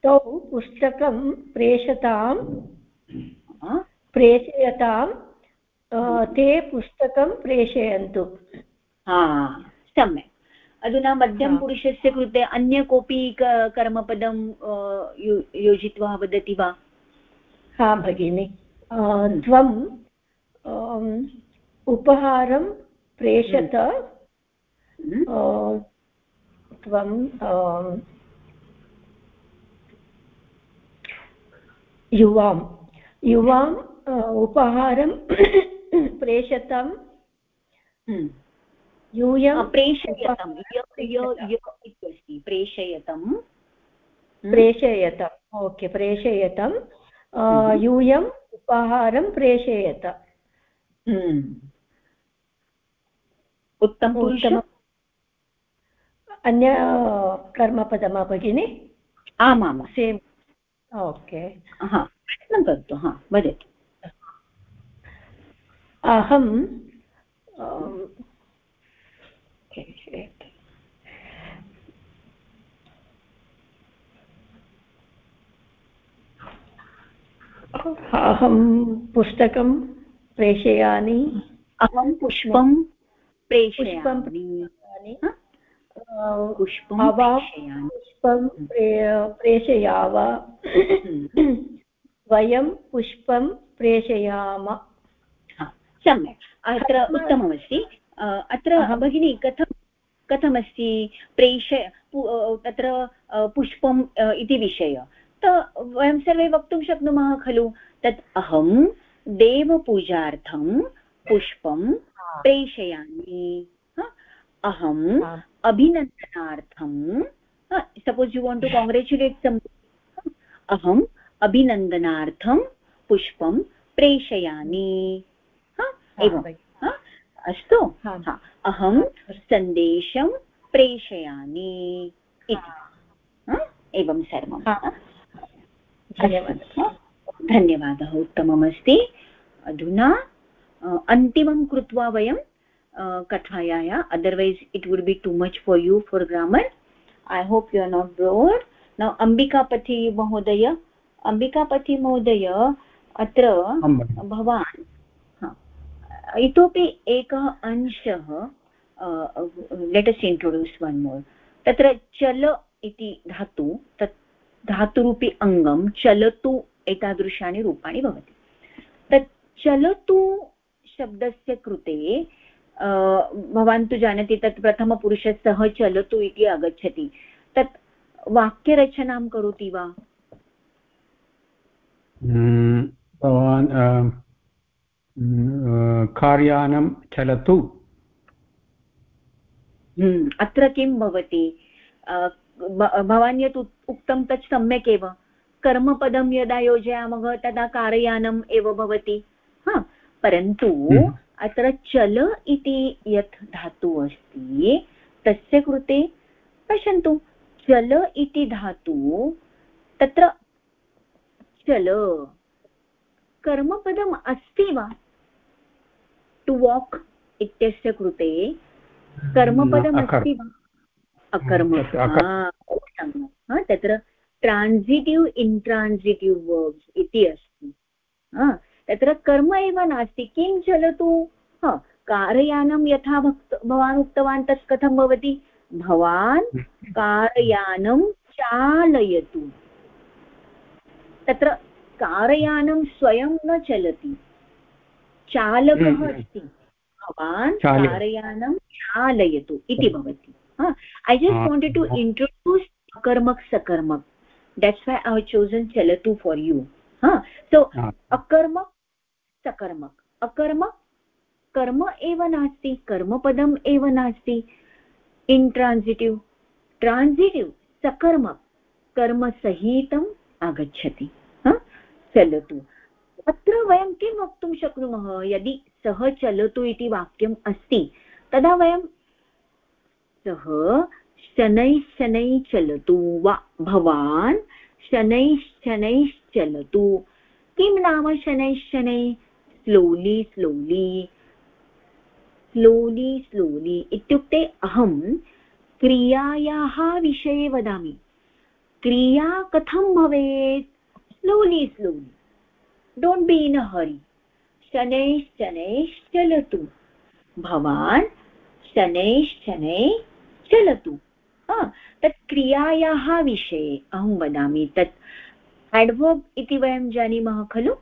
तौ पुस्तकं प्रेषतां प्रेषयतां ते पुस्तकं प्रेषयन्तु। सम्यक्। अधुना मध्यमपुरुषस्य कृते अन्य कोऽपि कर्मपदं योजित्वा वदति वा? हा भगिनि। त्वम् उपहारं प्रेषत। हम्म। त्वं युवां युवाम् उपहारं प्रेषतं हम्म। यूयं प्रेषयतं प्रेषयतं प्रेषयतम्। ओके प्रेषयतं यूयम् उपहारं प्रेषयत। उत्तमपुरुष अन्य कर्मपदमा भगिनि? आमां सेम् ओके हा। प्रश्नं करोतु हा वदतु। अहं अहं पुस्तकं प्रेषयामि। अहं पुष्पं प्रेषयामि। पुष्पं प्रेषयाव। हम्म। वयं पुष्पं प्रेषयाम। सम्यक्। अत्र उत्तममस्ति। अत्र भगिनी कथं कथमस्ति प्रेष तत्र पुष्पम् इति विषय? त वयं सर्वे वक्तुं शक्नुमः खलु? तत् अहं देवपूजार्थं पुष्पं प्रेषयामि। अहम् अभिनन्दनार्थं suppose you want to congratulate some अहम् अभिनन्दनार्थं पुष्पं प्रेषयामि। एवम् अस्तु। अहं सन्देशं प्रेषयामि इति। एवं सर्वं। धन्यवादः। धन्यवादः उत्तममस्ति। अधुना अन्तिमं कृत्वा वयं कथायाः otherwise it would be too much for you for grammar I hope you are not bored now Ambikapati महोदय महोदय अत्र भवान्। इतोपि एकः अंशः लेटस् इण्ट्रोड्यूस् वन् मोर् तत्र चल इति धातु तत् धातुरूपी अङ्गं चलतु एतादृशानि रूपाणि भवति। तत् चलतु शब्दस्य कृते भवान् तु जानाति तत् प्रथमपुरुषः चलतु इति आगच्छति। तत् वाक्यरचनां करोति वा? भवान् कार्यानं चलतु अत्र किं भवति भवान् यत् उक्तं तत् सम्यक् एव कर्मपदं यदा योजयामः तदा कारयानम् एव भवति हा परन्तु। अत्र चल इति यत् धातुः अस्ति तस्य कृते पश्यन्तु चल इति धातु तत्र चल। कर्मपदम् अस्ति वा? टु वाक् इत्यस्य कृते कर्मपदमस्ति वा? अकर्म। तत्र ट्रान्सिटिव् इन्ट्रान्सिटिव् वर्ब्स् इति अस्ति। तत्र कर्म एव नास्ति। किं चलतु? कारयानं यथा भवान् उक्तवान् तत् कथं भवति? भवान् कारयानं चालयतु। तत्र कारयानं स्वयं न चलति। चालकः हम्म, हम्म। अस्ति। भवान् कारयानं चालयतु इति भवति। I just wanted to introduce अकर्मक् सकर्मक्। That's why I have chosen चलतु फार् यू सो अकर्मक् सकर्मक्। अकर्म कर्म एव नास्ति कर्मपदम् एव नास्ति। इन्ट्रान्सिटिव् ट्रान्सिटिव् सकर्मक्। कर्मसहितम् आगच्छति। चलतु। अत्र वयं किं वक्तुं शक्नुमः? यदि सः चलतु इति वाक्यम् अस्ति, तदा वयं सः शनैः वा? भवान् शनैः किं नाम शनैः शनैः? स्लोलि स्लोलि स्लोलि स्लोलि इत्युक्ते अहं क्रियायाः विषये वदामि। क्रिया कथं भवेत्? Slowly slowly don't be in a hurry शनैः शनैः चलतु। भवान् शनैः शनैः चलतु। तत् क्रियायाः विषये अहं वदामि। तत् एड्वर्ब् इति वयं जानीमः खलु?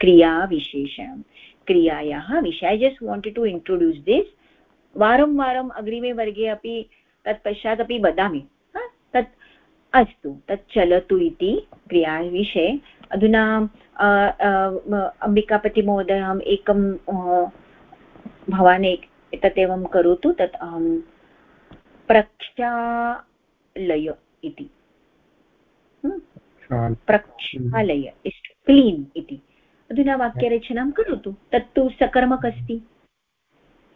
क्रियाविशेषणं क्रियायाः विषये। I just wanted to introduce this वारं वारम् अग्रिमे वर्गे अपि तत् पश्चात् अपि वदामि तत् अस्तु तत् चलतु इति क्रियाविषये। अधुना अम्बिकापतिमहोदयम् एकं भवान् एतत् एवं करोतु तत् अहं प्रक्षालय इति। प्रक्षालय इस् क्लीन् इति। अधुना वाक्यरचनां करोतु। तत्तु सकर्मक अस्ति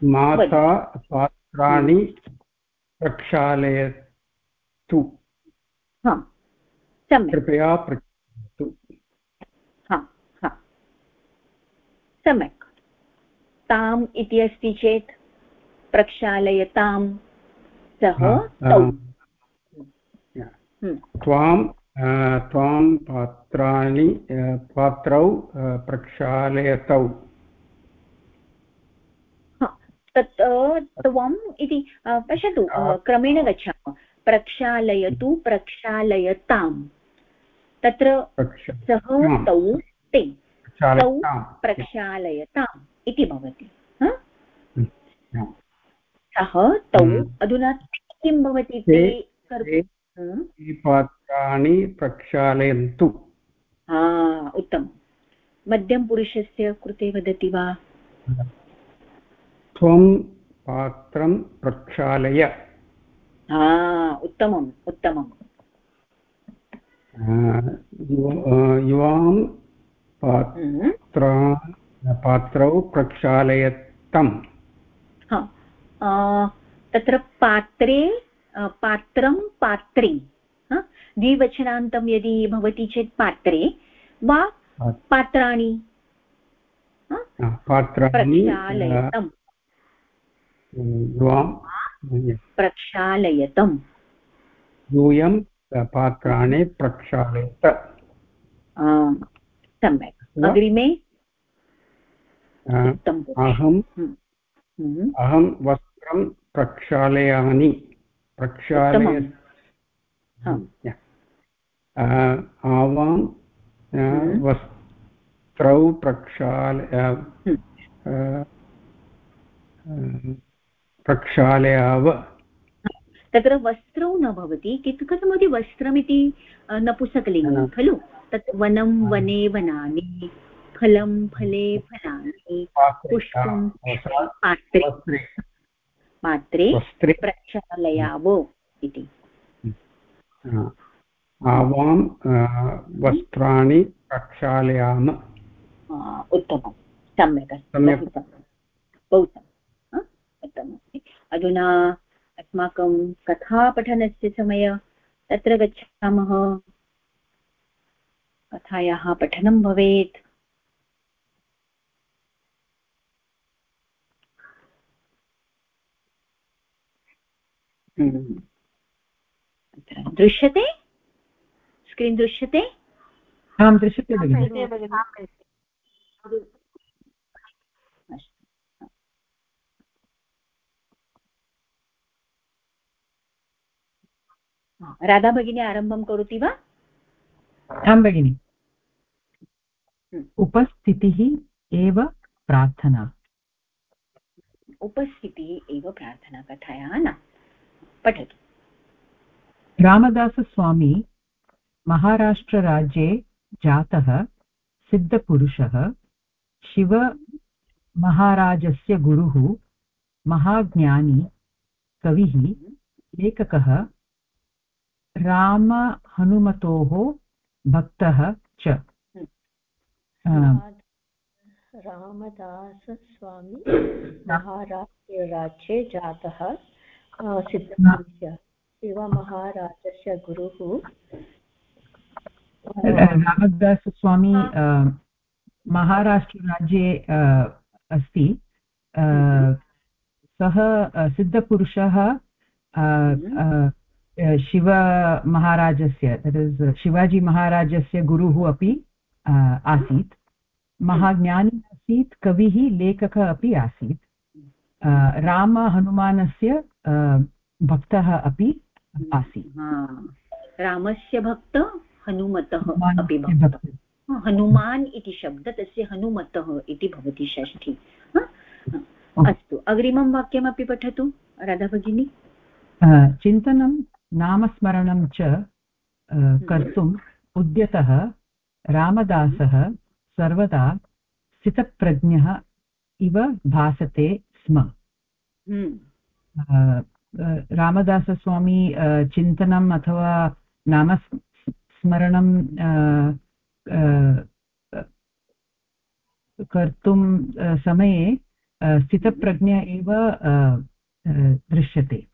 माता पात्राणि प्रक्षालयतु। सम्यक्। कृपया पृच्छतु सम्यक्। ताम् इति अस्ति चेत् प्रक्षालयतां सः। त्वां त्वां पात्राणि पात्रौ प्रक्षालयतौ। तत् त्वम् इति पश्यतु क्रमेण गच्छामः। प्रक्षालयतु प्रक्षालयताम्। तत्र सः तौ ते तौ प्रक्षालयताम् इति। भवति। हम्म, सः तौ हम्म। अधुना किं भवति ते पात्राणि प्रक्षालयन्तु। उत्तमं मध्यमपुरुषस्य कृते वदति वा? त्वं पात्रं प्रक्षालय। उत्तमम् उत्तमम् युवां पात्रा पात्रौ प्रक्षालयतम् तत्र पात्रे पात्रं पात्रे द्विवचनान्तं यदि भवति चेत् पात्रे वा पात्राणि प्रक्षालयतम् प्रक्षालयतम्। यूयं पात्राणि प्रक्षालयत। सम्यक्। अग्रिमे? अहं हम्म। अहं वस्त्रं प्रक्षालयामि। प्रक्षालय आवां हम्म। वस्त्रौ प्रक्षाल हम्म। प्रक्षालयाव। तत्र वस्त्रौ न भवति कथमपि वस्त्रमिति नपुसकलिङ्गं खलु? तत् वनं वने वनानि फलं फले फलानि पुष्पं पात्रे। पात्रे प्रक्षालयाव इति। आवां वस्त्राणि प्रक्षालयाम। उत्तमं। सम्यक् अस्ति। बहु उत्तमम्। उत्तमम् अधुना अस्माकं कथापठनस्य समय तत्र गच्छामः कथायाः पठनं भवेत् हम्म। दृश्यते स्क्रीन् दृश्यते आं दृश्यते राधा भगिनी आरम्भं करोति वा? आं भगिनि। हम्म। उपस्थितिः एव प्रार्थना। उपस्थितिः एव प्रार्थना कथायाः न पठतु। रामदासस्वामी महाराष्ट्रराज्ये जातः सिद्धपुरुषः। शिवमहाराजस्य गुरुः महाज्ञानी कविः लेखकः रामहनुमतोः भक्तः च। रामदासस्वामी महाराष्ट्रराज्ये जातः सिद्धपुरुषः शिवमहाराजस्य गुरुः। रामदासस्वामी महाराष्ट्रराज्ये अस्ति। सः सिद्धपुरुषः शिवमहाराजस्य दट् इस् शिवाजी महाराजस्य गुरुः अपि आसीत्। महाज्ञानी आसीत् कविः लेखकः अपि आसीत्। रामहनुमानस्य भक्तः अपि आसीत्। रामस्य भक्त हनुमतः अपि हनुमान् इति शब्द तस्य हनुमतः इति भवति षष्ठी। अस्तु अग्रिमं वाक्यमपि पठतु राधा भगिनी। चिन्तनं नामस्मरणं च कर्तुम् उद्यतः रामदासः सर्वदा स्थितप्रज्ञः इव भासते स्म। हम्म। रामदासस्वामी चिन्तनम् अथवा नामस्मरणं कर्तुं समये स्थितप्रज्ञ एव दृश्यते।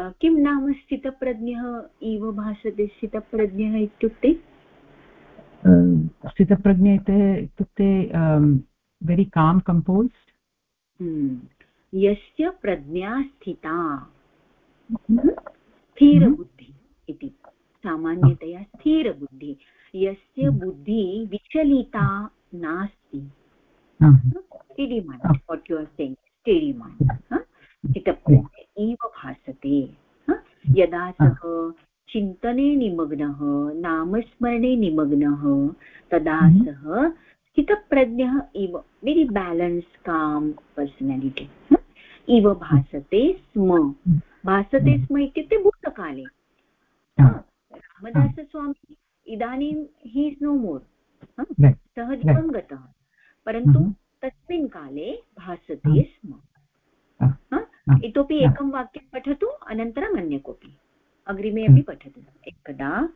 किं नाम स्थितप्रज्ञः इव भासते? स्थितप्रज्ञः इत्युक्ते? स्थितप्रज्ञ इत्युक्ते वेरि काम् कम्पोस्ड् यस्य प्रज्ञा स्थिता। स्थिरबुद्धि इति सामान्यतया स्थिरबुद्धि। यस्य बुद्धि विचलिता नास्ति। Steady mind what you are saying steady mind स्थितप्रज्ञ। इव भासते यदा सः चिन्तने निमग्नः नामस्मरणे निमग्नः तदा सः स्थितप्रज्ञः इव वेरि बेलेन्स् काम् पर्सनालिटि इव भासते स्म। भासते स्म इत्युक्ते भूतकाले। रामदासस्वामी इदानीं हि इस् नो मोर् सः दिवं गतः परन्तु तस्मिन् काले भासते स्म। इतोपि एकं वाक्यं पठतु अनन्तरम् अन्य कोऽपि। अग्रिमे अपि पठतु। एकदा।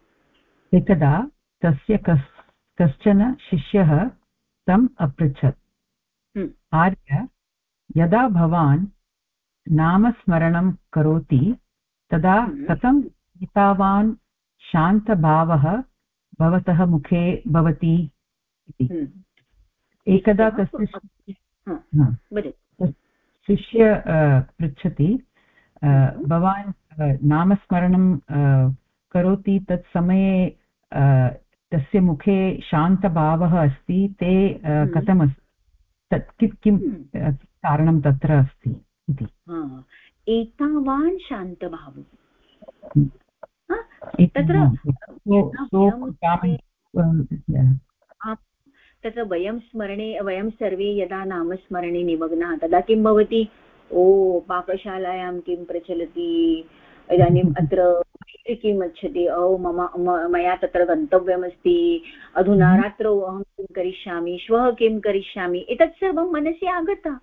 एकदा तस्य कस् कश्चन शिष्यः तम् अपृच्छत्। हम्म। आर्य यदा भवान् नामस्मरणं करोति तदा हम्म। कथम् एतावान् शान्तभावः भवतः मुखे भवति इति। हम्म। एकदा तस्य शिष्य पृच्छति भवान् नामस्मरणं करोति तत् समये तस्य मुखे शान्तभावः अस्ति ते हम्म। कथमस्ति? तत् किं किं कारणं तत्र अस्ति इति। एतावान् शान्तभावः। तत्र तत्र वयं स्मरणे वयं सर्वे यदा नामस्मरणे निमग्नाः तदा किं भवति? ओ पाकशालायां किं प्रचलति? इदानीम् अत्र किम् इच्छति ओ मम मया तत्र गन्तव्यमस्ति। अधुना हम्म। रात्रौ अहं किं करिष्यामि? श्वः किं करिष्यामि? एतत् सर्वं मनसि आगता।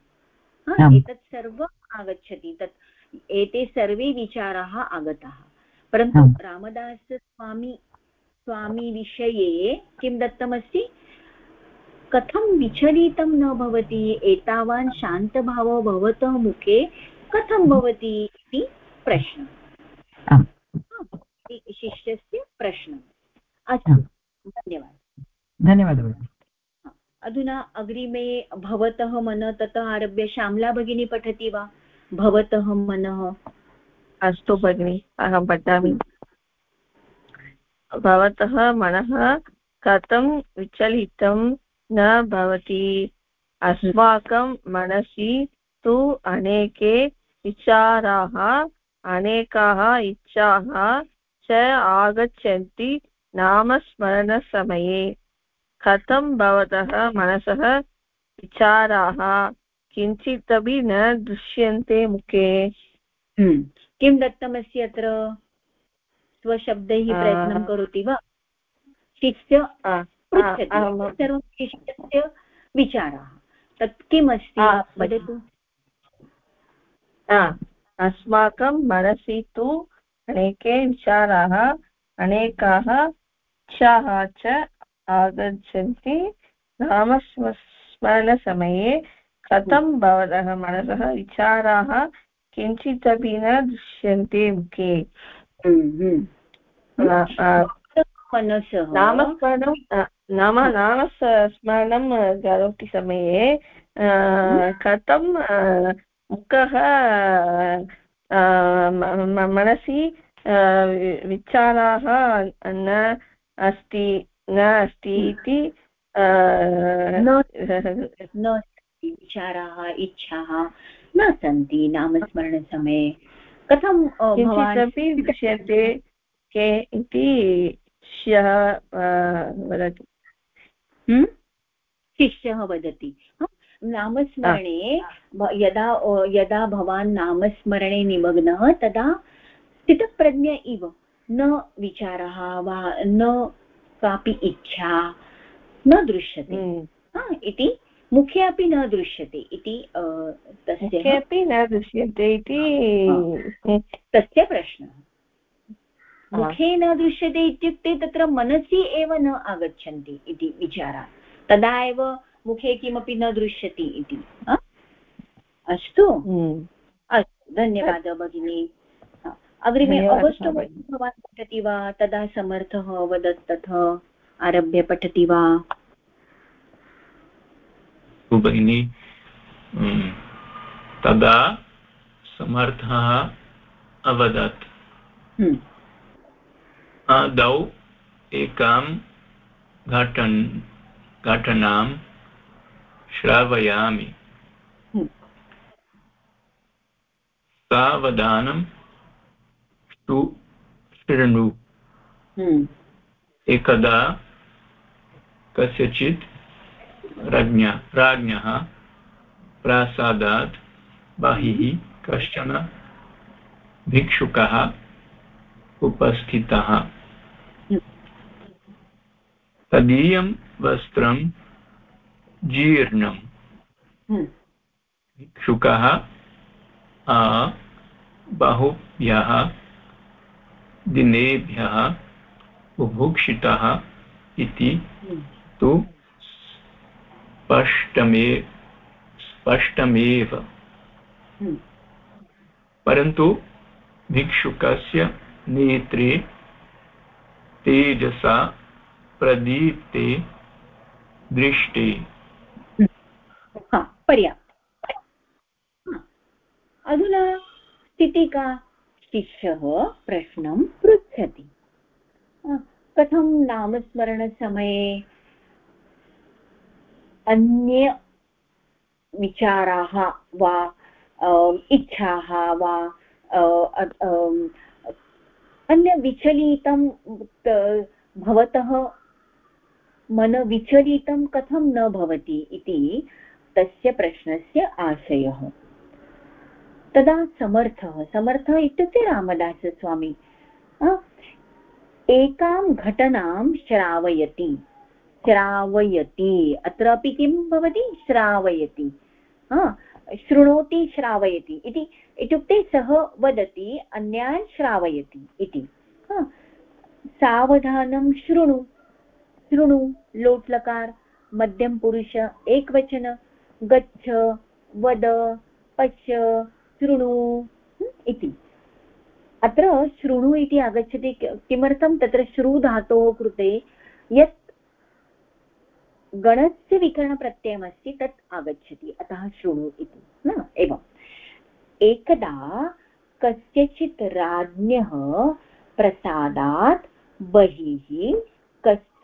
एतत् सर्वम् आगच्छति। तत् एते सर्वे विचाराः आगताः। परन्तु रामदासस्वामी स्वामी किं दत्तमस्ति? कथं विचलितं न भवति? एतावान् शान्तभावो भवतः मुखे। कथं भवति इति प्रश्नः शिष्यस्य प्रश्नम्। अस्तु धन्यवादः। धन्यवादः अधुना अग्रिमे भवतः मनः ततः आरभ्य श्यामला भगिनी पठति वा? भवतः मनः। अस्तु भगिनि अहं पठामि। भवतः मनः कथं विचलितं न भवति। अस्माकं मनसि तु अनेके विचाराः अनेकाः इच्छाः च आगच्छन्ति नामस्मरणसमये कथं भवतः मनसः? विचाराः किञ्चिदपि न दृश्यन्ते मुखे। हम्म। किं दत्तमस्ति अत्र? स्वशब्दैः प्रयत्नं करोति वा? शिष्य सर्वं शिष्यस्य विचाराः। तत् किमस्ति? वदतु। अस्माकं मनसि तु अनेके विचाराः अनेकाः इच्छाः च आगच्छन्ति। नामस्मरणसमये कथं भवतः मनसः? विचाराः किञ्चिदपि न दृश्यन्ते मुखे। नामस्मरणं नाम नामस्मरणं करोति समये कथं मुखः मनसि विचाराः न अस्ति न अस्ति इति विचाराः इच्छाः न सन्ति नामस्मरणसमये। कथं किञ्चिदपि दृश्यते के इति ह्यः वदति। शिष्यः वदति। नामस्मरणे यदा यदा भवान् नामस्मरणे निमग्नः तदा स्थितप्रज्ञ इव। न विचारः वा न कापि इच्छा न दृश्यते। हम्म। इति मुखे अपि न दृश्यते इति तस्य अपि न दृश्यते इति तस्य प्रश्नः। मुखे न दृश्यते इत्युक्ते तत्र मनसि एव न आगच्छन्ति इति विचारः। तदा एव मुखे किमपि न दृश्यति इति। अस्तु? हम्म। अस्तु धन्यवादः भगिनी। अग्रिमे अवस्तु भवान् पठति वा? तदा समर्थः वदत् तथा आरभ्य पठति वा? भगिनी। तदा समर्थः अवदत्। हम्म। आदौ एकां घटन् घटनां श्रावयामि हम्म। सावधानं शृणु हम्म। एकदा कस्यचित् राज्ञा राज्ञः प्रासादात् बहिः कश्चन भिक्षुकः उपस्थितः तदीयं वस्त्रं जीर्णम् हम्म। भिक्षुकः बहुभ्यः दिनेभ्यः बुभुक्षितः इति हम्म। तु स्पष्टमे स्पष्टमेव हम्म। परन्तु भिक्षुकस्य नेत्रे तेजसा प्रदीप्ते दृष्टे। पर्याप्त अधुना स्थितिका शिष्यः प्रश्नं पृच्छति। कथं नामस्मरणसमये अन्य विचाराः वा इच्छाः वा अन्यविचलितं भवतः मन विचलितं कथं न भवति इति तस्य प्रश्नस्य आशयः। तदा समर्थः समर्थः इत्युक्ते रामदासस्वामी एकां घटनां श्रावयति श्रावयति, अत्रापि किं भवति? श्रावयति शृणोति श्रावयति इति, इत्युक्ते सः वदति, अन्यान् श्रावयति इति सावधानं शृणु। शृणु लोट्लकार मध्यमपुरुष एकवचन, गच्छ, वद पश्य शृणु इति. अत्र शृणु इति आगच्छति किमर्थं तत्र श्रु धातोः कृते यत् गणस्य विकरणप्रत्ययमस्ति तत् आगच्छति, अतः शृणु इति, न? एवम्. एकदा कस्यचित् राज्ञः प्रसादात् बहिः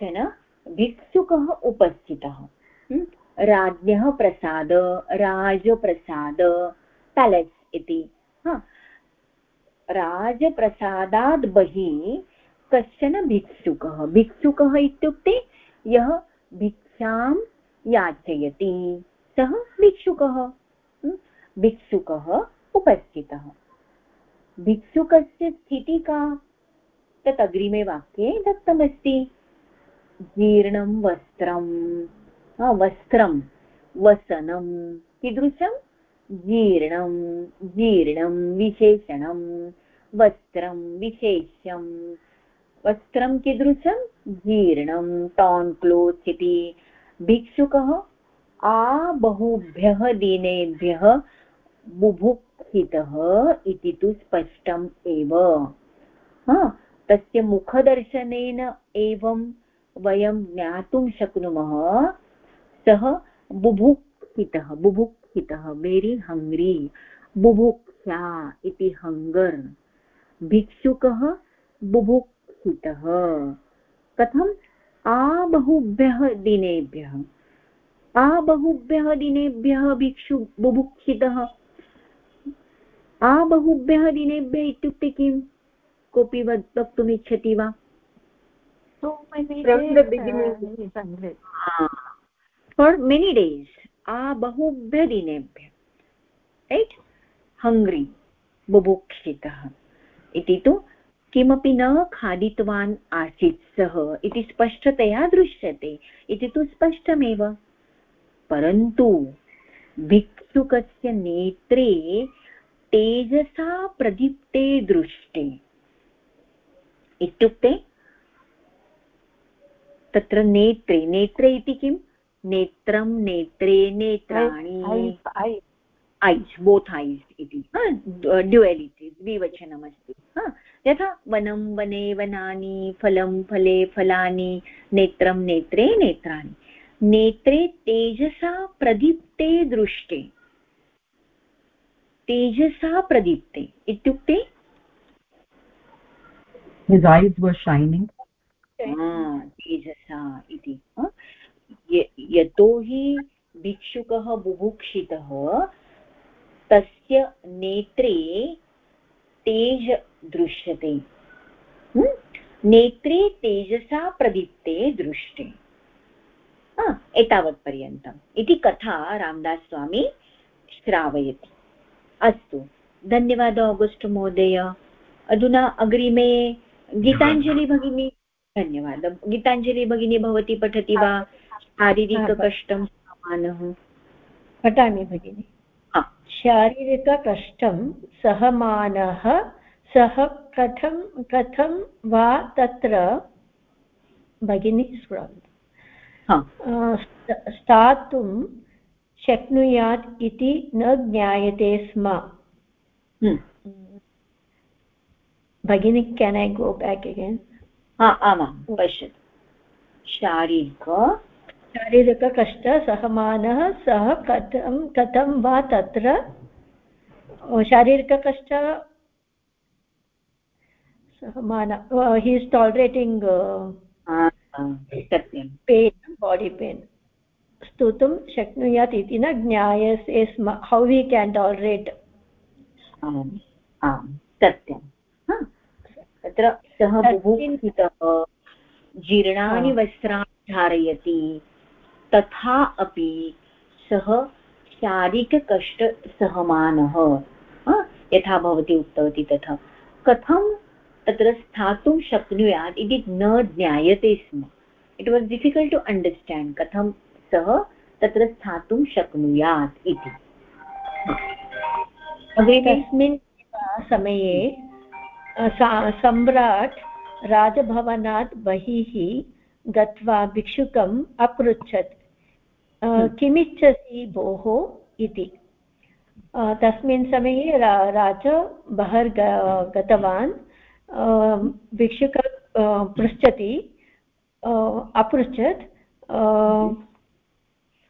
कश्चन भिक्षुकः उपस्थितः। राज्ञः प्रसाद, राजप्रसाद, पेलेस् इति। राजप्रसादात् बहिः कश्चन भिक्षुकः? भिक्षुकः इत्युक्ते यः भिक्षां याचयति, सः भिक्षुकः। भिक्षुकः उपस्थितः। का? तत् अग्रिमे वाक्ये दत्तमस्ति। जीर्णं वस्त्रं। वस्त्रं। वसनं, कीदृशं? जीर्णं जीर्णं विशेषणं। वस्त्रं विशेष्यं। वस्त्रं कीदृशं? जीर्णं। टान् क्लोथ्स् इति। भिक्षुकः आ बहुभ्यः दिनेभ्यः बुभुक्षितः इति तु स्पष्टम् एव। तस्य मुखदर्शनेन एवं वयं ज्ञातुं शक्नुमः, सः बुभुक्षितः बुभुक्षितः वेरि हङ्ग्री बुभुक्षा इति हङ्गर् भिक्षुकः बुभुक्षितः कथम्? आबहुभ्यः दिनेभ्यः आबहुभ्यः दिनेभ्यः भिक्षु बुभुक्षितः आबहुभ्यः दिनेभ्यः इत्युक्ते किम्? कोऽपि वक्तुम् इच्छति वा फार् मेनि डेस् आ बहुभ्य दिनेभ्य रैट् हङ्ग्रि बुभुक्षितः इति तु किमपि न खादितवान् आसीत् सः इति स्पष्टतया दृश्यते इति तु स्पष्टमेव परन्तु भिक्षुकस्य नेत्रे तेजसा प्रदीप्ते दृष्टे इत्युक्ते तत्र नेत्रे। नेत्रे इति किं नेत्रं नेत्रे नेत्राणि। Eyes both eyes. इति। ड्युयलिटि द्विवचनमस्ति। यथा वनं वने वनानि फलं फले फलानि नेत्रं नेत्रे नेत्राणि। नेत्रे तेजसा प्रदीप्ते दृष्टे। तेजसा प्रदीप्ते। इत्युक्ते? His eyes were shining. तेजसा इति यतोहि भिक्षुकः बुभुक्षितः तस्य नेत्रे तेज दृश्यते नेत्रे तेजसा प्रदीप्ते दृष्टे एतावत्पर्यन्तम् इति कथा रामदासस्वामी श्रावयति। अस्तु, धन्यवादः आगस्ट् महोदय। अधुना अग्रिमे गीताञ्जलि भगिनी धन्यवादः। गीताञ्जलि भगिनी भवती पठति वा? शारीरिककष्टं समानः। पठामि भगिनि। शारीरिककष्टं सहमानः सः कथं कथं वा तत्र? भगिनी स्थातुं शक्नुयात् इति न ज्ञायते स्म। हम्म। भगिनी केन् ऐ गो बेक् अगेन् आमां पश्यतु। शारीरिक शारीरिककष्ट सहमानः सः कथं कथं वा तत्र? शारीरिककष्ट सहमान he is tolerating pain body pain स्तोतुं शक्नुयात् इति न ज्ञायसे स्म हौ वि केन् टालरेट् सत्यं तत्र सः बुभुक्षितः जीर्णानि वस्त्राणि धारयति तथा अपि सः शारीरिककष्टसहमानः। यथा भवती उक्तवती तथा। कथं तत्र स्थातुं शक्नुयात् इति न ज्ञायते स्म। It was difficult to understand कथं सः तत्र स्थातुं शक्नुयात् इति। तस्मिन् समये सम्राट् राजभवनात् बहिः गत्वा भिक्षुकम् अपृच्छत्। हम्म। किमिच्छसि भोः इति। तस्मिन् समये रा राज बहर् गतवान्। भिक्षुक पृच्छति। अपृच्छत्।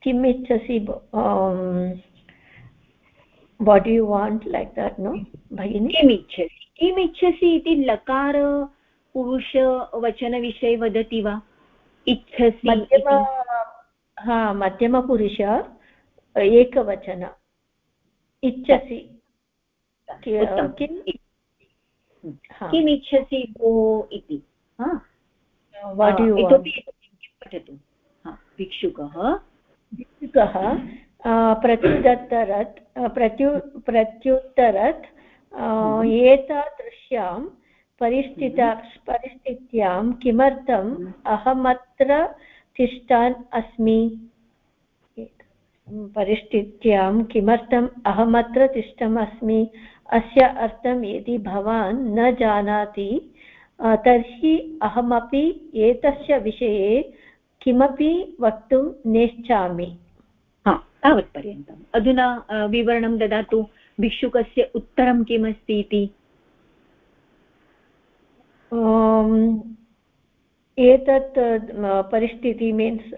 किम् इच्छसि what you want like that no भगिनि? किमिच्छसि किमिच्छसि इति लकार पुरुषवचनविषये वदति वा? इच्छसि मध्यम हा मध्यमपुरुष एकवचन। इच्छसि। किम् इच्छसि भोः इति? इतोपि पठतु? भिक्षुकः। भिक्षुकः प्रत्युदत्तरत् प्रत्यु प्रत्युत्तरत् एतादृश्यां परिस्थिता परिस्थित्यां किमर्थम् अहमत्र तिष्ठान् अस्मि? परिस्थित्यां किमर्थम् अहमत्र तिष्ठम् अस्मि? अस्य अर्थं यदि भवान् न जानाति तर्हि अहमपि एतस्य विषये किमपि वक्तुं नेच्छामि। तावत्पर्यन्तम्। अधुना विवरणं ददातु। भिक्षुकस्य उत्तरं किमस्ति इति? एतत् परिस्थिति मीन्स्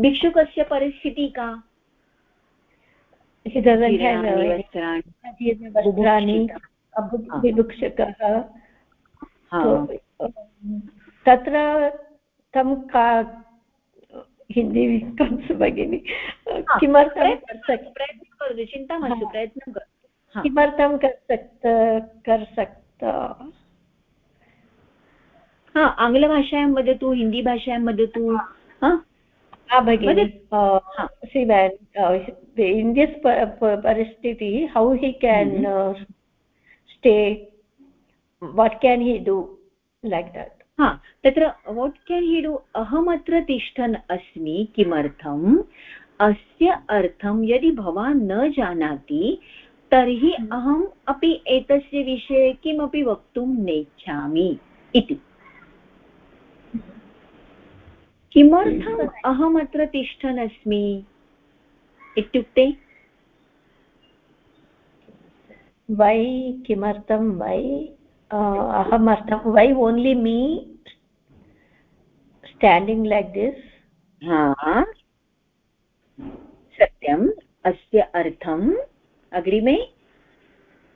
भिक्षुकस्य परिस्थितिः का? वस्त्राणि विभुक्षकः तत्र तं का हिंदी कम्स् भगिनि किमर्थं प्रयत्नं करोतु चिन्ता मास्तु प्रयत्नं करोतु किमर्थं कर् सक्त कर्. सक्त हा आङ्ग्लभाषायां वदतु हिन्दीभाषायां वदतु भगिनि इन् दिस् परिस्थिति how he. Can stay what can he do like that हा तत्र वाट् केन् हि डु अहमत्र तिष्ठन् अस्मि किमर्थम्? अस्य अर्थं यदि भवान् न जानाति तर्हि हम्म। अहम् अपि एतस्य विषये किमपि वक्तुं नेच्छामि इति। किमर्थम् अहमत्र तिष्ठन् अस्मि इत्युक्ते? वै किमर्थं why? अहमर्थं why only me standing like this हा। सत्यम् अस्य अर्थम् अग्रिमे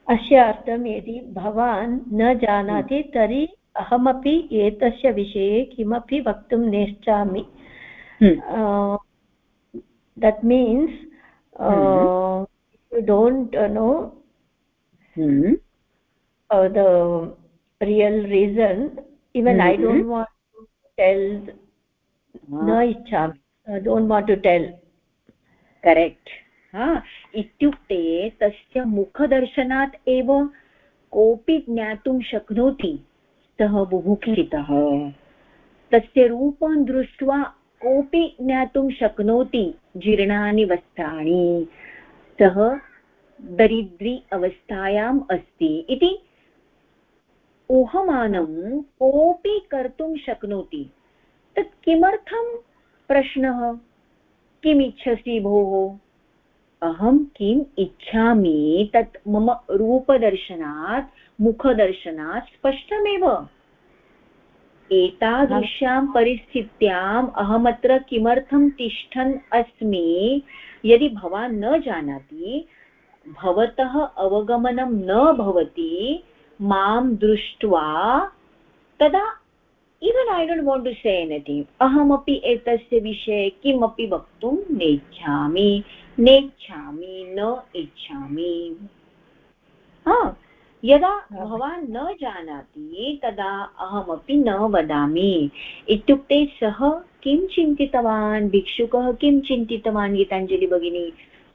अस्य अर्थं यदि भवान् न जानाति तर्हि अहमपि एतस्य विषये किमपि वक्तुं नेच्छामि। That means you don't know the real reason even I don't want to tell न इच्छामि don't want to tell correct हा इत्युक्ते तस्य मुखदर्शनात् एव कोऽपि ज्ञातुं शक्नोति सः बुभुक्षितः तस्य रूपं दृष्ट्वा कोऽपि ज्ञातुं शक्नोति जीर्णानि वस्त्राणि सः दरिद्री अवस्थायाम् अस्ति इति ऊहमानं कोऽपि कर्तुं शक्नोति। तत् किमर्थं प्रश्नः? किमिच्छसि भोः? अहं किम् इच्छामि? तत् मम रूपदर्शनात् मुखदर्शनात् स्पष्टमेव। एतादृश्यां परिस्थित्याम् अहमत्र किमर्थं तिष्ठन् अस्मि यदि भवान् न जानाति भवतः अवगमनं न भवति माँ दृष्ट्वा तदा even I don't want to say anything अहमपि एतस्य विषये किमपि वक्तुं नेच्छामि नेच्छामि न इच्छामि। यदा भवान् न जानाति तदा अहमपि न वदामि। इत्युक्ते सः किं चिन्तितवान् भिक्षुकः किं चिन्तितवान् गीताञ्जलि भगिनी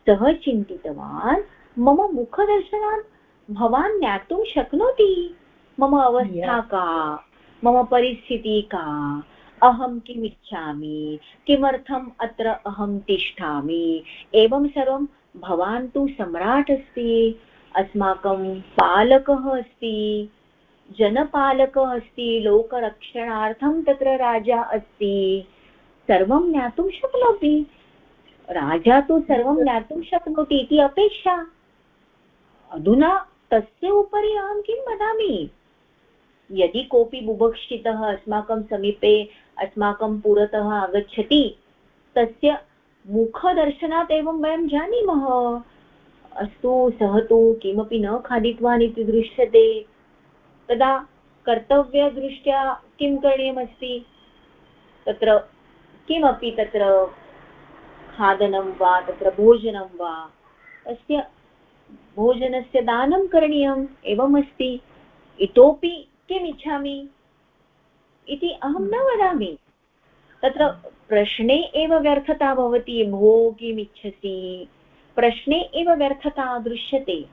सः चिन्तितवान् मम मुखदर्शनात् भवान् ज्ञातुं शक्नोति। मम अवस्था का मम परिस्थितिः का अहं किम् इच्छामि? किमर्थम् अत्र अहं तिष्ठामि? एवं सर्वं भवान् तु सम्राट् अस्ति अस्माकं पालकः अस्ति जनपालकः अस्ति लोकरक्षणार्थं तत्र राजा अस्ति। सर्वं ज्ञातुं शक्नोति। राजा तु सर्वं ज्ञातुं शक्नोति इति अपेक्षा। अधुना तस्य उपरि अहं किं वदामि? यदि कोऽपि बुभक्षितः अस्माकं समीपे अस्माकं पुरतः आगच्छति, तस्य मुखदर्शनात् एवं वयं जानीमः। अस्तु, सः तु किमपि न खादितवान् इति दृश्यते। तदा कर्तव्यदृष्ट्या किं करणीयमस्ति? तत्र किमपि तत्र खादनं वा, तत्र भोजनं वा, तस्य भोजनस्य दानं करणीयम्, एवमस्ति। इतोपि किम् इच्छामि? इति अहं न वदामि। तत्र प्रश्ने एव व्यर्थता भवति, भो किमिच्छसि प्रश्ने एव व्यर्थता दृश्यते।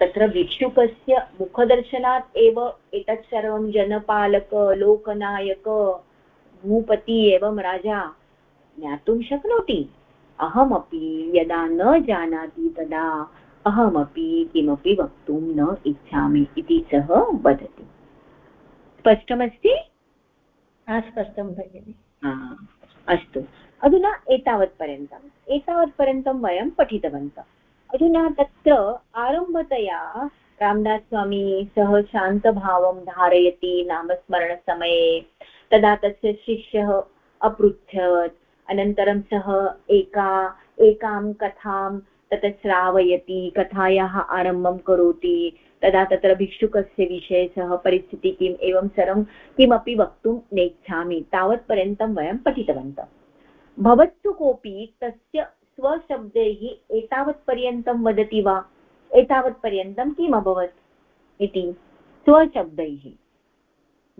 तत्र भिक्षुकस्य मुखदर्शनात् एव एतत् सर्वं जनपालक, लोकनायक, भूपति एवं राजा ज्ञातुं शक्नोति। अहमपि यदा न जानाति तदा अहमपि किमपि वक्तुं न इच्छामि इति सः वदति। स्पष्टमस्ति? स्पष्टं भगिनि। अस्तु। अधुना एतावत्पर्यन्तम्। एतावत्पर्यन्तं वयं पठितवन्तः। अधुना तत्र आरम्भतया रामदासस्वामी सः शान्तभावं धारयति नामस्मरणसमये। तदा तस्य शिष्यः अपृच्छत्। अनन्तरं सः एका, एकां कथां तत् श्रावयति, कथायाः आरम्भं करोति, तदा तत्र भिक्षुकस्य विषये सः परिस्थितिः किम्, एवं सर्वं किमपि वक्तुं नेच्छामि। तावत्पर्यन्तं वयं पठितवन्तः। भवत्तु कोऽपि तस्य स्वशब्दैः एतावत्पर्यन्तं वदति वा? एतावत्पर्यन्तं किम् अभवत् इति? स्वशब्दैः।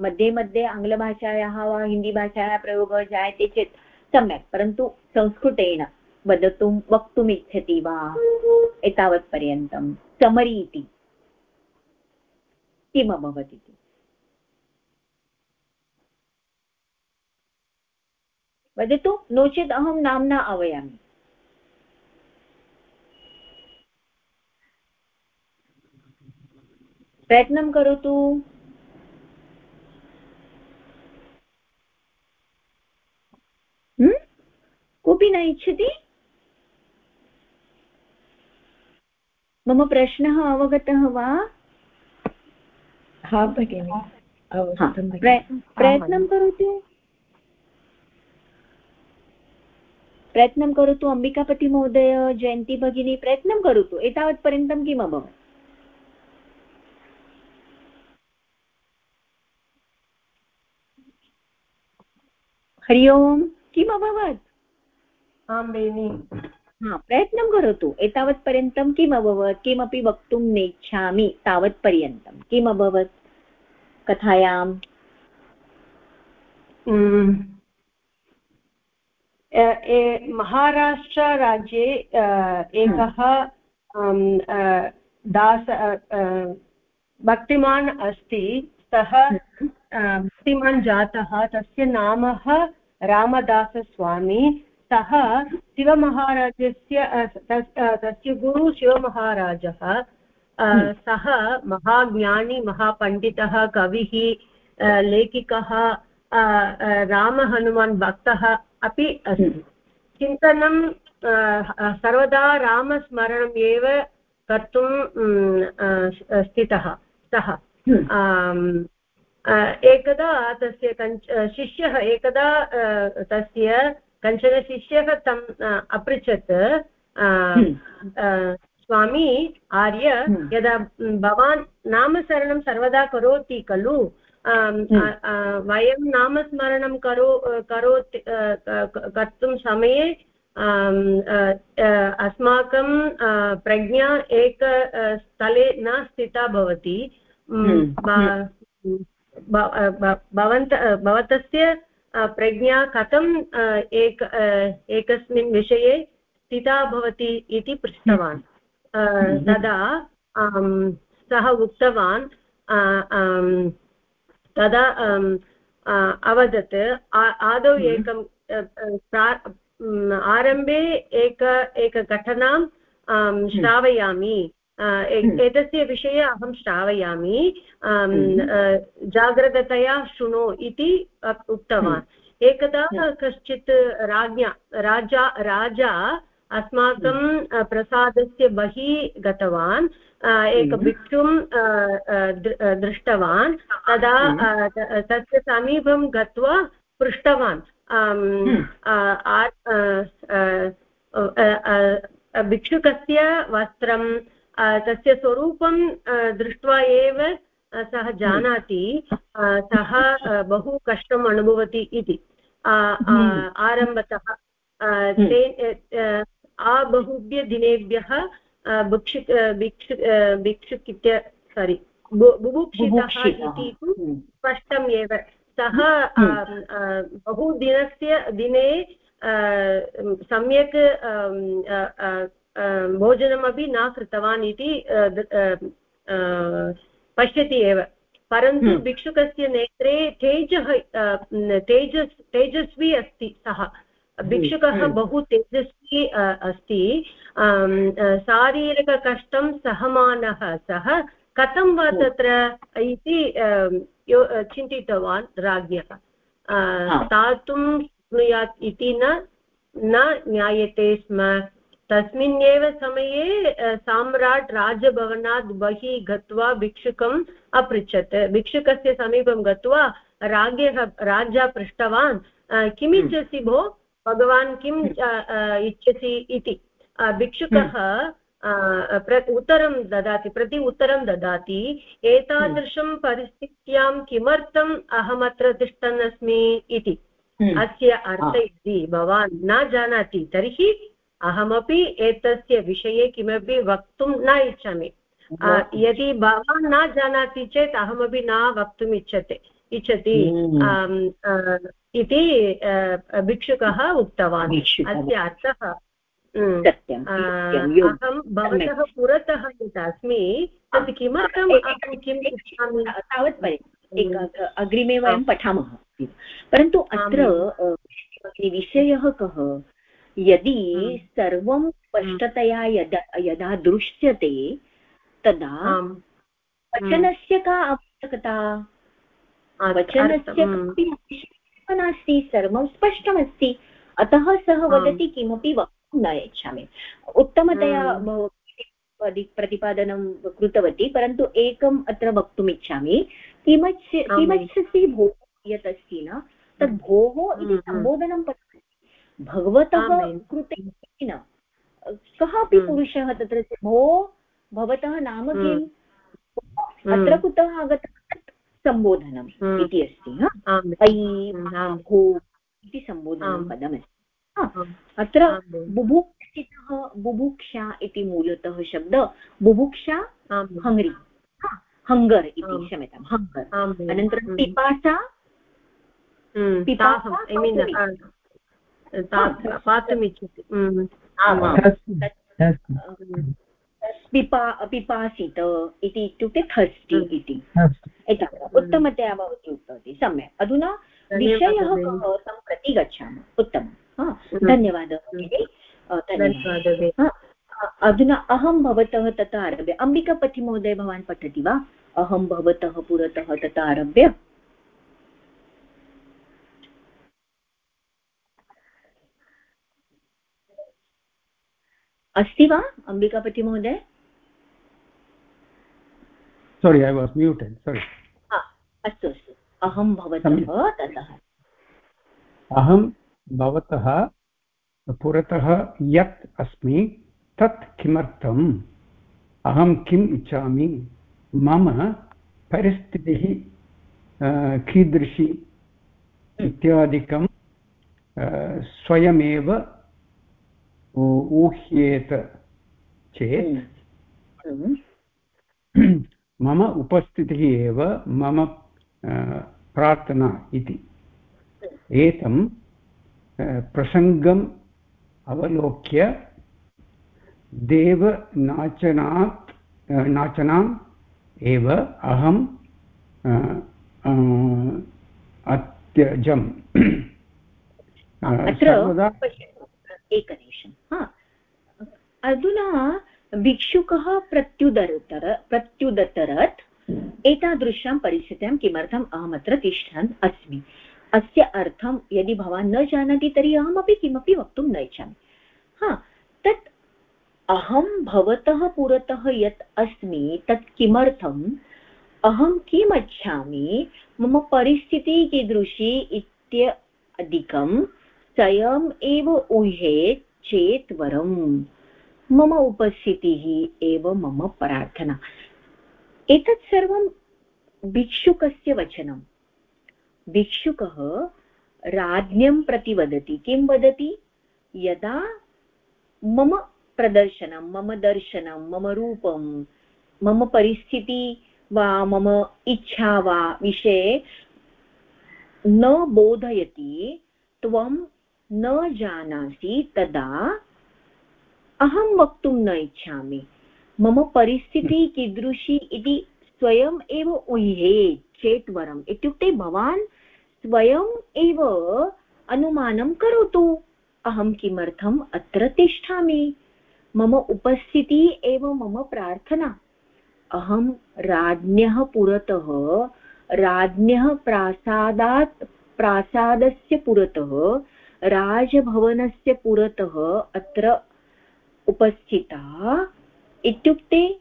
मध्ये मध्ये आङ्ग्लभाषायाः वा हिन्दीभाषायाः प्रयोगः जायते चेत् सम्यक्, परन्तु संस्कृतेन वदतुं वक्तुम् इच्छति वा? एतावत्पर्यन्तं समरी इति किम् अभवत् इति? वदतु, नो चेत् अहं नाम्ना आह्वयामि प्रयत्नं करोतु। कोऽपि न इच्छति? मम प्रश्नः अवगतः वा? हा भगिनि। प्रयत्नं करोतु। प्रयत्नं करोतु अम्बिकापतिमहोदय जयन्ती भगिनी प्रयत्नं करोतु। एतावत्पर्यन्तं किम् अभवत्? हरि ओम्। किम् अभवत्? आं बेनि हा प्रयत्नं करोतु। एतावत्पर्यन्तं किम् अभवत्? किमपि वक्तुं नेच्छामि तावत्पर्यन्तं। किम् अभवत् कथायाम्? महाराष्ट्रराज्ये एकः दास भक्तिमान् अस्ति। सः भक्तिमान् जातः। तस्य नाम रामदासस्वामी। सः शिवमहाराजस्य तस्य गुरु शिवमहाराजः सः महाज्ञानी महापण्डितः कविः लेखिकः रामहनुमान् भक्तः अपि अस्ति। चिन्तनं सर्वदा रामस्मरणम् एव कर्तुं स्थितः सः। एकदा तस्य कञ्च शिष्यः एकदा तस्य कञ्चन शिष्यः तम् अपृच्छत् स्वामी आर्य यदा भवान् नामस्मरणं सर्वदा करोति खलु वयं नामस्मरणं करो करोति कर्तुं समये अस्माकं प्रज्ञा एक स्थले न स्थिता भवति। भवन्त भवतस्य प्रज्ञा कथम् एक एकस्मिन् विषये स्थिता भवति इति पृष्टवान्। तदा सः उक्तवान् तदा अवदत् आदौ एकं आरम्भे एक एकघटनां श्रावयामि। एतस्य विषये अहं श्रावयामि। जाग्रततया शृणु इति उक्तवान्। एकदा कश्चित् राज्ञा राजा राजा अस्माकं प्रसादस्य बहिः गतवान्। एक भिक्षुं दृष्टवान्। तदा तस्य समीपं गत्वा पृष्टवान्। भिक्षुकस्य वस्त्रं तस्य स्वरूपं दृष्ट्वा एव सः जानाति सः बहु कष्टम् अनुभवति इति। आरम्भतः ते बहुभ्य दिनेभ्यः भिक्षु भिक्षु भिक्षुक् इत्य सारि बुभुक्षितः इति तु स्पष्टम् एव। सः बहु दिनस्य दिने सम्यक् भोजनमपि न कृतवान् इति पश्यति एव। परन्तु भिक्षुकस्य नेत्रे तेजः तेजस् तेजस्वी अस्ति सः। भिक्षुकः बहु तेजस्वी अस्ति। शारीरिककष्टं सहमानः सः। कथं वा तत्र इति चिन्तितवान् राज्ञः। स्थातुं शक्नुयात् इति न न ज्ञायते स्म। तस्मिन्नेव समये साम्राट् राजभवनात् बहिः गत्वा भिक्षुकम् अपृच्छत्। भिक्षुकस्य समीपं गत्वा राज्ञः राजा पृष्टवान्। किमिच्छसि भो? भगवान् किम् इच्छसि इति। भिक्षुकः प्र उत्तरं ददाति प्रति उत्तरं ददाति। एतादृशं परिस्थित्यां किमर्थम् अहमत्र तिष्ठन् अस्मि इति। अस्य अर्थ इति भवान् न जानाति। तर्हि अहमपि एतस्य विषये किमपि वक्तुं न इच्छामि। यदि भवान् न जानाति चेत् अहमपि न वक्तुम् इच्छते इच्छति। हम्म। इति भिक्षुकः उक्तवान्। अस्य अर्थः हम्म। अहं भवतः पुरतः यत् अस्मि तत् किमर्थम् अहं किम् इच्छामि? तावत् पर्यन्तम् अग्रिमे वयं पठामः। परन्तु अत्र विषयः कः? यदि हम्म। सर्वं स्पष्टतया यदा यदा दृश्यते तदा वचनस्य का आवश्यकता? वचनस्य कापि आवश्यकता नास्ति सर्वं स्पष्टमस्ति। अतः सः वदति किमपि वक्तुं न इच्छामि। उत्तमतया प्रतिपादनं कृतवती परन्तु एकम् अत्र वक्तुम् इच्छामि। किमच्छ किमच्छसि भोः यत् अस्ति न तद् भोः इति सम्बोधनं भगवतः। कृते न। कः अपि हम्म। पुरुषः तत्र भो भवतः नाम हम्म। किम्? हम्म। अत्र कुतः आगतं? सम्बोधनम् हम्म। इति अस्ति हम्म, भो इति सम्बोधनं पदमस्ति अत्र बुभुक्षितः बुभुक्षा इति मूलतः शब्द बुभुक्षा। हङ्ग्रि हङ्गर् इति क्षम्यतां हङ्गर्। अनन्तरं हम्म। पिपासा हम्म, पिपासा पातुमिच्छति। हम्म, पिपा पिपासित इति इत्युक्ते हम्म। इति। उत्तमतया भवती उक्तवती। सम्यक्। अधुना विषयः भगिनि। कः तं प्रति गच्छामः। उत्तमं। हा हम्म। धन्यवादः भगिनि। धन्यवादः अधुना अहं भवतः ततः आरभ्य। अम्बिकापतिमहोदय भवान् पठति वा? अहं भवतः पुरतः ततः आरभ्य। अस्ति वा अम्बिकापतिमहोदय सोरि ऐ वास् म्यूटेड् सोरि हा अस्तु अस्तु। अहं भवतः ततः। अहं भवतः पुरतः यत् अस्मि तत् किमर्थम्? अहं किम् इच्छामि? मम परिस्थितिः कीदृशी इत्यादिकं स्वयमेव ऊह्येत चेत् मम उपस्थितिः एव मम प्रार्थना इति एतं प्रसङ्गम् अवलोक्य देवनाचनात् नाचनाम् एव अहं अत्यजम् सर्वदा एकनिमिषं हा। अधुना भिक्षुकः प्रत्युदरतर प्रत्युदतरत् एतादृशां परिस्थितिं किमर्थम् अहमत्र तिष्ठन् अस्मि। अस्य अर्थं यदि भवान् न जानाति, तर्हि अहमपि किमपि वक्तुं न इच्छामि। हा। तत् अहं भवतः पुरतः यत् अस्मि, तत् किमर्थम्? अहं किम् इच्छामि? मम परिस्थितिः कीदृशी इत्यादिकं स्वयम् एव ऊहेत् चेत् वरम्। मम उपस्थितिः एव मम प्रार्थना। एतत् सर्वं भिक्षुकस्य वचनं। भिक्षुकः राज्ञं प्रति वदति। किं वदति? यदा मम प्रदर्शनं, मम दर्शनं, मम रूपं, मम परिस्थितिः वा, मम इच्छा वा विषये न बोधयति, त्वं न जानासि तदा अहं वक्तुं न इच्छामि। मम परिस्थितिः कीदृशी इति स्वयम् एव ऊहेत् चेत् वरम्। इत्युक्ते भवान् स्वयम् एव अनुमानं करोतु। अहं किमर्थम् अत्र तिष्ठामि? मम उपस्थितिः एव मम प्रार्थना। अहं राज्ञः पुरतः राज्ञः प्रासादात् प्रासादस्य पुरतः राजभवनस्य पुरतः अत्र उपस्थिता इत्युक्ते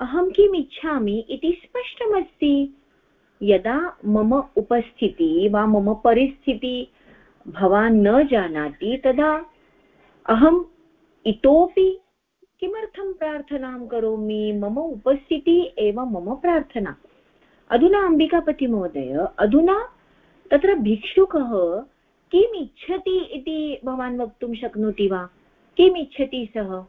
अहं किम् इच्छामि इति स्पष्टमस्ति। यदा मम उपस्थितिः वा मम परिस्थितिः भवान् न जानाति तदा अहम् इतोपि किमर्थं प्रार्थनां करोमि? मम उपस्थितिः एव मम प्रार्थना। अधुना अम्बिकापतिमहोदय, अधुना तत्र भिक्षुकः किम् इच्छति इति भवान् वक्तुं शक्नोति वा? किम् इच्छति सः?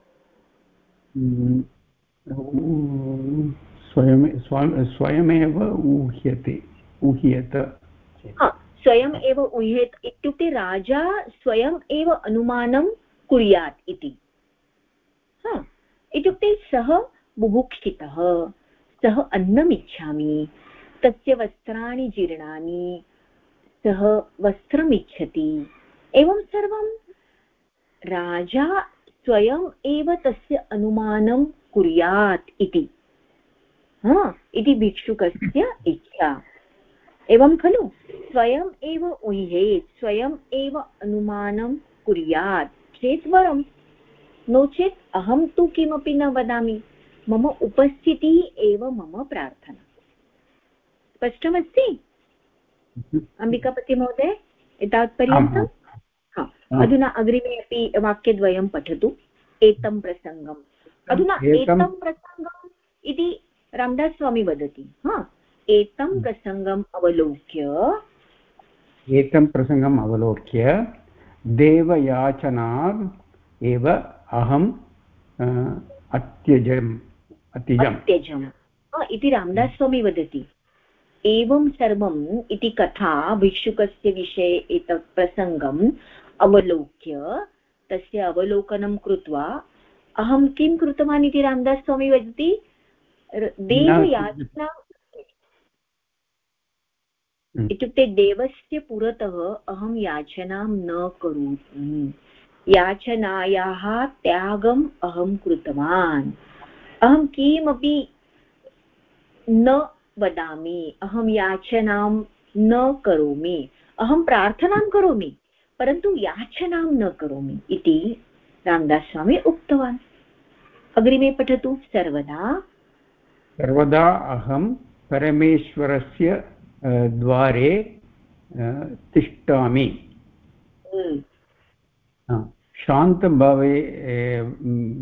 स्वयं स्व- स्वयमेव ऊह्यते उह्येत स्वयम् एव उह्येत् इत्युक्ते राजा स्वयम् एव अनुमानं कुर्यात् इति। इत्युक्ते सः बुभुक्षितः सः अन्नमिच्छामि तस्य वस्त्राणि जीर्णानि सः वस्त्रम् इच्छति एवं सर्वं राजा स्वयम् एव तस्य अनुमानं कुर्यात् इति। इति भिक्षुकस्य इच्छा। एवं खलु? स्वयम् एव उह्येत् स्वयम् एव अनुमानं कुर्यात्। चेत् वरं? नो चेत् अहं तु किमपि न वदामि। मम उपस्थितिः एव मम प्रार्थना। स्पष्टमस्ति? अम्बिकापतिमहोदय एतावत्पर्यन्तम् अधुना अग्रिमे अपि वाक्यद्वयं पठतु। एतं प्रसङ्गम्। अधुना एतं प्रसङ्गम् इति रामदास् स्वामी वदति। हा। एतं प्रसङ्गम् अवलोक्य। एतं प्रसङ्गम् अवलोक्य देवयाचनात् एव अहम् अत्यजम् अत्यजम्। अत्यजम् इति रामदासस्वामी वदति। एवं सर्वम् इति कथा भिक्षुकस्य विषये एतत् प्रसङ्गम् अवलोक्य तस्य अवलोकनं कृत्वा अहं किं कृतवान् इति रामदासस्वामी वदति? देवयाचना हम्म। इत्युक्ते देवस्य पुरतः अहं याचनां न करोमि। याचनायाः त्यागम् अहं कृतवान्। अहं किमपि न वदामि अहं याचनां न करोमि। अहं प्रार्थनां करोमि परन्तु याचनां न करोमि इति रामदासस्वामी उक्तवान्। अग्रिमे पठतु सर्वदा। सर्वदा अहं परमेश्वरस्य द्वारे तिष्ठामि। हम्म। शान्तभवे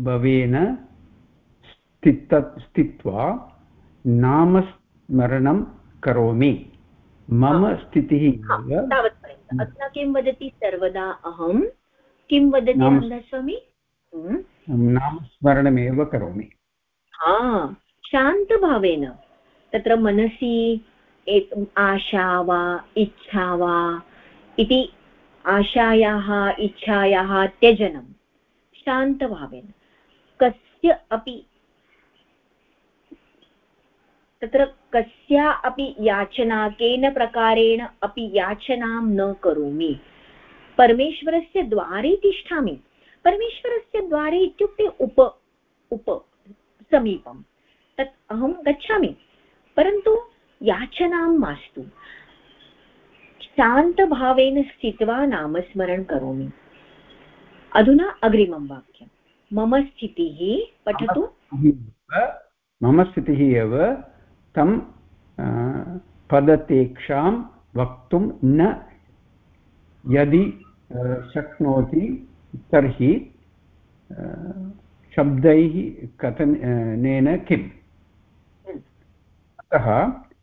भवेन स्थित स्थित्वा नामस्मरणं करोमि। मम स्थितिः तावत्पर्यन्तम् अधुना किं वदति सर्वदा अहं? किं वदति स्वामी? नामस्मरणमेव करोमि। हा शान्तभावेन। तत्र मनसि आशा वा इच्छा वा इति आशायाः इच्छायाः त्यजनं। शान्तभावेन। कस्य अपि तत्र कस्या अपि याचना केन प्रकारेण अपि याचनां न करोमि। परमेश्वरस्य द्वारे तिष्ठामि। परमेश्वरस्य द्वारे इत्युक्ते उप उप, समीपं। तत् अहं गच्छामि। परन्तु याचनां मास्तु। शान्तभावेन स्थित्वा नामस्मरणं करोमि। अधुना अग्रिमं वाक्यं मम स्थितिः, पठतु। मम स्थितिः एव तं पदतेक्षां वक्तुं न यदि शक्नोति तर्हि शब्दैः कथनेन किम्? अतः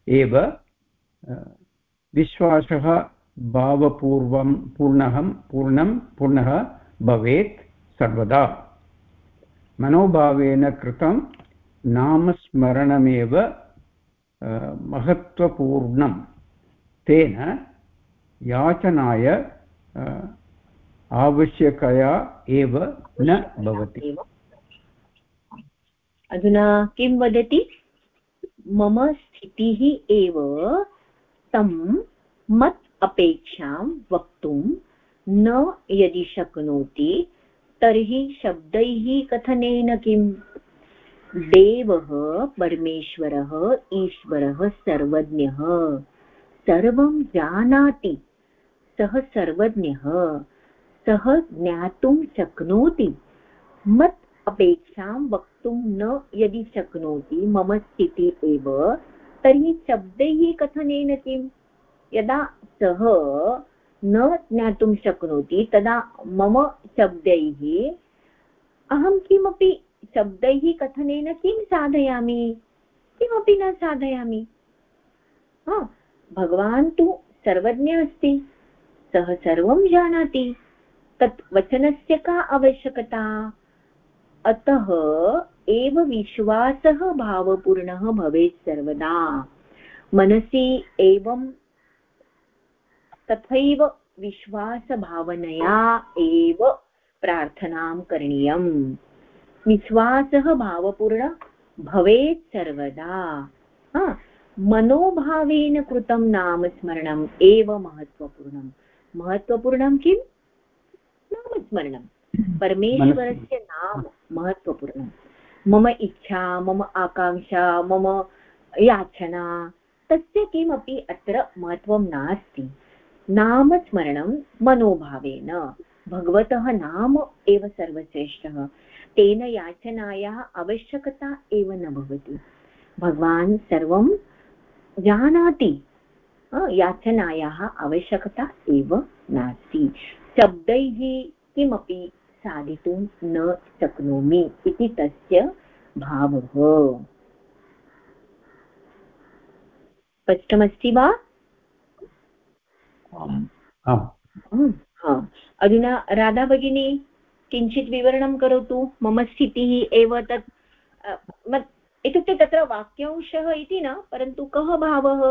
एव विश्वासः भावपूर्वं पूर्णः पूर्णं, पूर्णः भवेत् सर्वदा। मनोभावेन कृतं नामस्मरणमेव महत्त्वपूर्णं। तेन याचनाय आवश्यकया एव न भवति। अधुना किं वदति? मम स्थितिः एव तं मत् अपेक्षां वक्तुं न यदि शक्नोति, तर्हि शब्दैः कथनेन किम्? देवः परमेश्वरः, ईश्वरः सर्वज्ञः। सर्वं जानाति, सः सर्वज्ञः, सः ज्ञातुं शक्नोति। मत् अपेक्षां वक्तुं न यदि शक्नोति, मम स्थितिः एव, तर्हि शब्दैः कथनेन किम्? यदा सः न ज्ञातुं शक्नोति, तदा मम शब्दैः अहं किमपि शब्दैः कथनेन किं साधयामि? किमपि न साधयामि। भगवान् तु सर्वज्ञ अस्ति। सः सर्वं जानाति। तत् वचनस्य का आवश्यकता? अतः एव विश्वासः भावपूर्णः भवेत् सर्वदा। मनसि एवं तथैव विश्वासभावनया एव प्रार्थनां करणीयम्। विश्वासः भावपूर्ण भवेत् सर्वदा। मनोभावेन कृतं नामस्मरणम् एव महत्त्वपूर्णं। महत्त्वपूर्णं किं? नामस्मरणं परमेश्वरस्य नाम महत्त्वपूर्णं। मम इच्छा मम आकाङ्क्षा मम याचना तस्य किमपि अत्र महत्त्वं नास्ति। नामस्मरणं मनोभावेन। भगवतः नाम एव सर्वश्रेष्ठः। तेन याचनायाः आवश्यकता एव न भवति। भगवान् सर्वं जानाति। याचनायाः आवश्यकता एव नास्ति। शब्दैः किमपि साधितुं न शक्नोमि इति तस्य भावः। स्पष्टमस्ति वा? अधुना राधा भगिनी। किञ्चित् विवरणं करोतु, मम स्थितिः एव तत् इत्युक्ते तत्र वाक्यांशः इति न, परन्तु कः भावः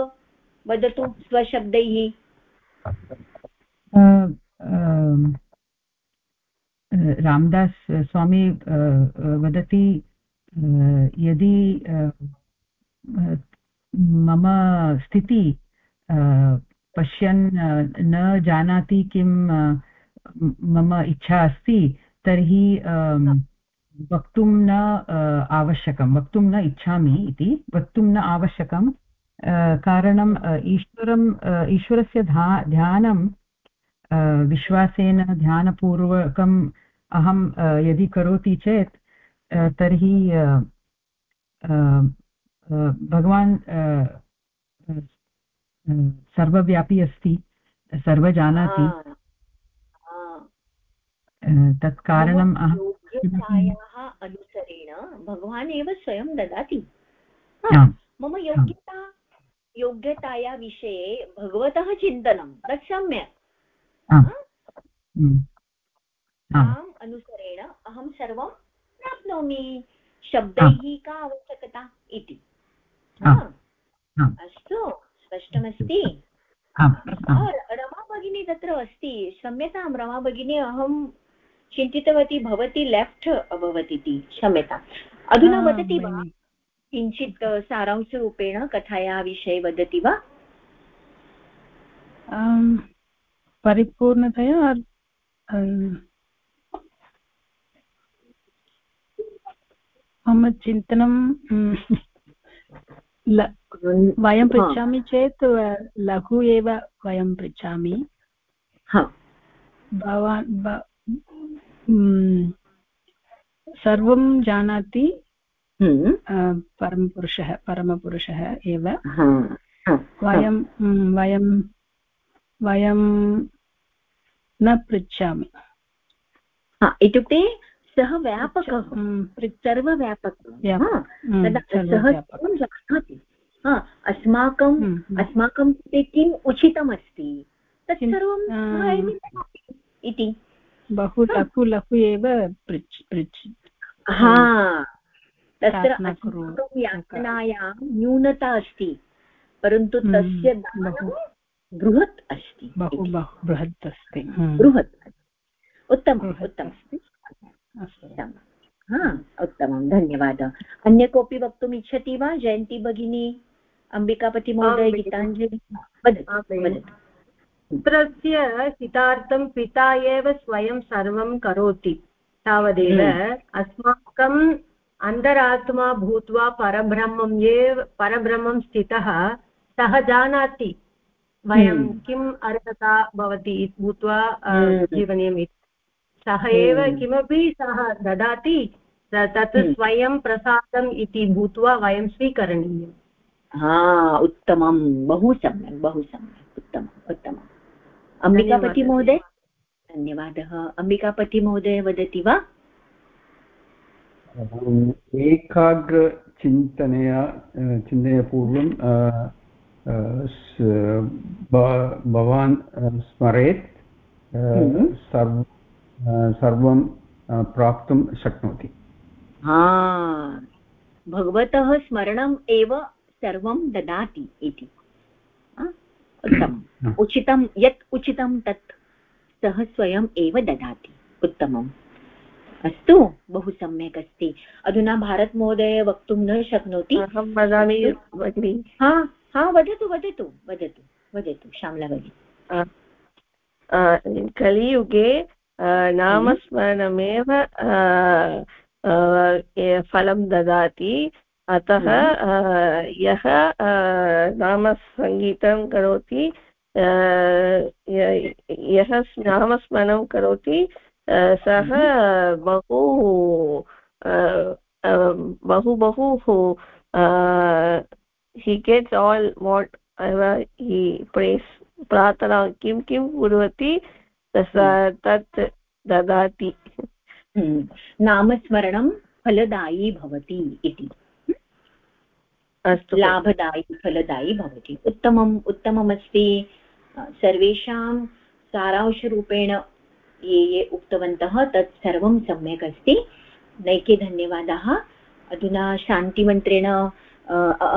वदतु स्वशब्दैः? रामदास स्वामी वदति यदि मम स्थिति पश्यन्, न जानाति किं मम इच्छा अस्ति तर्हि वक्तुं न आवश्यकं वक्तुं न इच्छामि इति वक्तुं न आवश्यकं कारणम् ईश्वरम् ईश्वरस्य धा ध्यानं विश्वासेन ध्यानपूर्वकम् अहं यदि करोति चेत् तर्हि भगवान् सर्वव्यापी अस्ति सर्वजानाति। तत् कारणम् अहं अनुसरेण भगवान् एव स्वयं ददाति। मम योग्यता योग्यताया विषये भगवतः चिन्तनं तत् सम्यक्। ताम् अनुसरेण अहं सर्वं प्राप्नोमि। शब्दैः का आवश्यकता इति। अस्तु स्पष्टमस्ति। रमा भगिनी तत्र अस्ति। क्षम्यतां रमा भगिनी अहं चिन्तितवती भवती लेफ्ट् अभवत् इति क्षम्यताम् अधुना वदति वा? किञ्चित् सारांशरूपेण कथायाः विषये वदति वा? परिपूर्णतया मम चिन्तनं वयं पृच्छामि चेत् लघु एव वयं पृच्छामि। भवान् सर्वं जानाति हम्म। परमपुरुषः परमपुरुषः एव। वयं वयं वयं न पृच्छामि। इत्युक्ते सः व्यापकः सर्वव्यापकः सः जानाति। अस्माकं अस्माकं कृते किम् उचितमस्ति? तत् सर्वं इति। बहु लघु लघु एव पृच्छ पृच्छ हा. तत्र यातनायां न्यूनता अस्ति परन्तु तस्य बृहत् अस्ति बहु बहु बृहत् अस्ति। बृहत् उत्तमम् उत्तमम्। हा उत्तमं धन्यवादः। अन्य कोऽपि वक्तुम् इच्छति वा? जयन्ती भगिनी अम्बिकापतिमहोदय गीताञ्जलि? वदतु वदतु। पुत्रस्य हितार्थं पिता एव स्वयं सर्वं करोति। तावदेव हम्म। अस्माकम् अन्तरात्मा भूत्वा परब्रह्मम् एव परब्रह्मं स्थितः सः जानाति वयं हम्म। किम् अर्हता भवति भूत्वा हम्म। जीवनीयम् सः एव किमपि सः ददाति तत् स्वयं प्रसादम् इति भूत्वा वयं स्वीकरणीयम्। हा उत्तमं। बहु सम्यक् बहु सम्यक्। उत्तमम् उत्तमम्। अम्बिकापतिमहोदय धन्यवादः। अम्बिकापतिमहोदय वदति वा? एकाग्रचिन्तनया चिन्तनपूर्वं भवान् स्मरेत् हम्म। सर्वं प्राप्तुं शक्नोति। भगवतः स्मरणम् एव सर्वं ददाति इति। उत्तमम्। उचितं यत् उचितं तत् सः स्वयम् एव ददाति। उत्तमम्। अस्तु बहु सम्यक् अस्ति। अधुना भारतमहोदय वक्तुं न शक्नोति। अहं वदामि भगिनि। हा हा वदतु वदतु वदतु वदतु श्यामला भगिनी कलियुगे नामस्मरणमेव फलं ददाति। अतः यः नामसङ्गीतं करोति यः नामस्मरणं करोति सः बहु बहु बहु he gets all what he press प्रार्थना किं किं कुर्वति तत् ददाति। हम्म। नामस्मरणं फलदायी भवति इति। अस्तु लाभदायी फलदायी भवति। उत्तमम् उत्तममस्ति। सर्वेषां सारांशरूपेण ये ये उक्तवन्तः तत् सर्वं सम्यक् अस्ति। नैके धन्यवादाः। अधुना शान्तिमन्त्रेण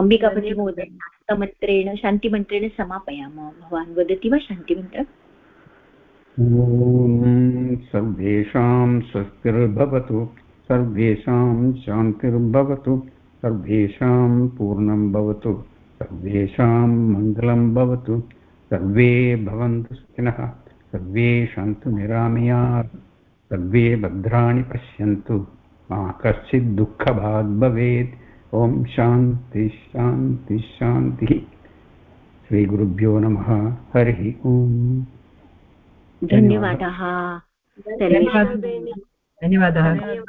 अम्बिकापतिमहोदय शान्तमन्त्रेण शान्तिमन्त्रेण समापयामः। भवान् वदति वा शान्तिमन्त्रम्? ॐ सर्वेषां स्वस्तिर्भवतु सर्वेषां शान्तिर्भवतु। सर्वेषां पूर्णं भवतु सर्वेषां मङ्गलं भवतु सर्वे भवन्तु सुखिनः सर्वे सन्तु निरामयात् सर्वे भद्राणि पश्यन्तु मा कश्चित् दुःखभाग् भवेत्। ॐ शान्ति शान्ति शान्तिः। श्रीगुरुभ्यो नमः। हरिः ओम्। धन्यवादाः। धन्यवादः।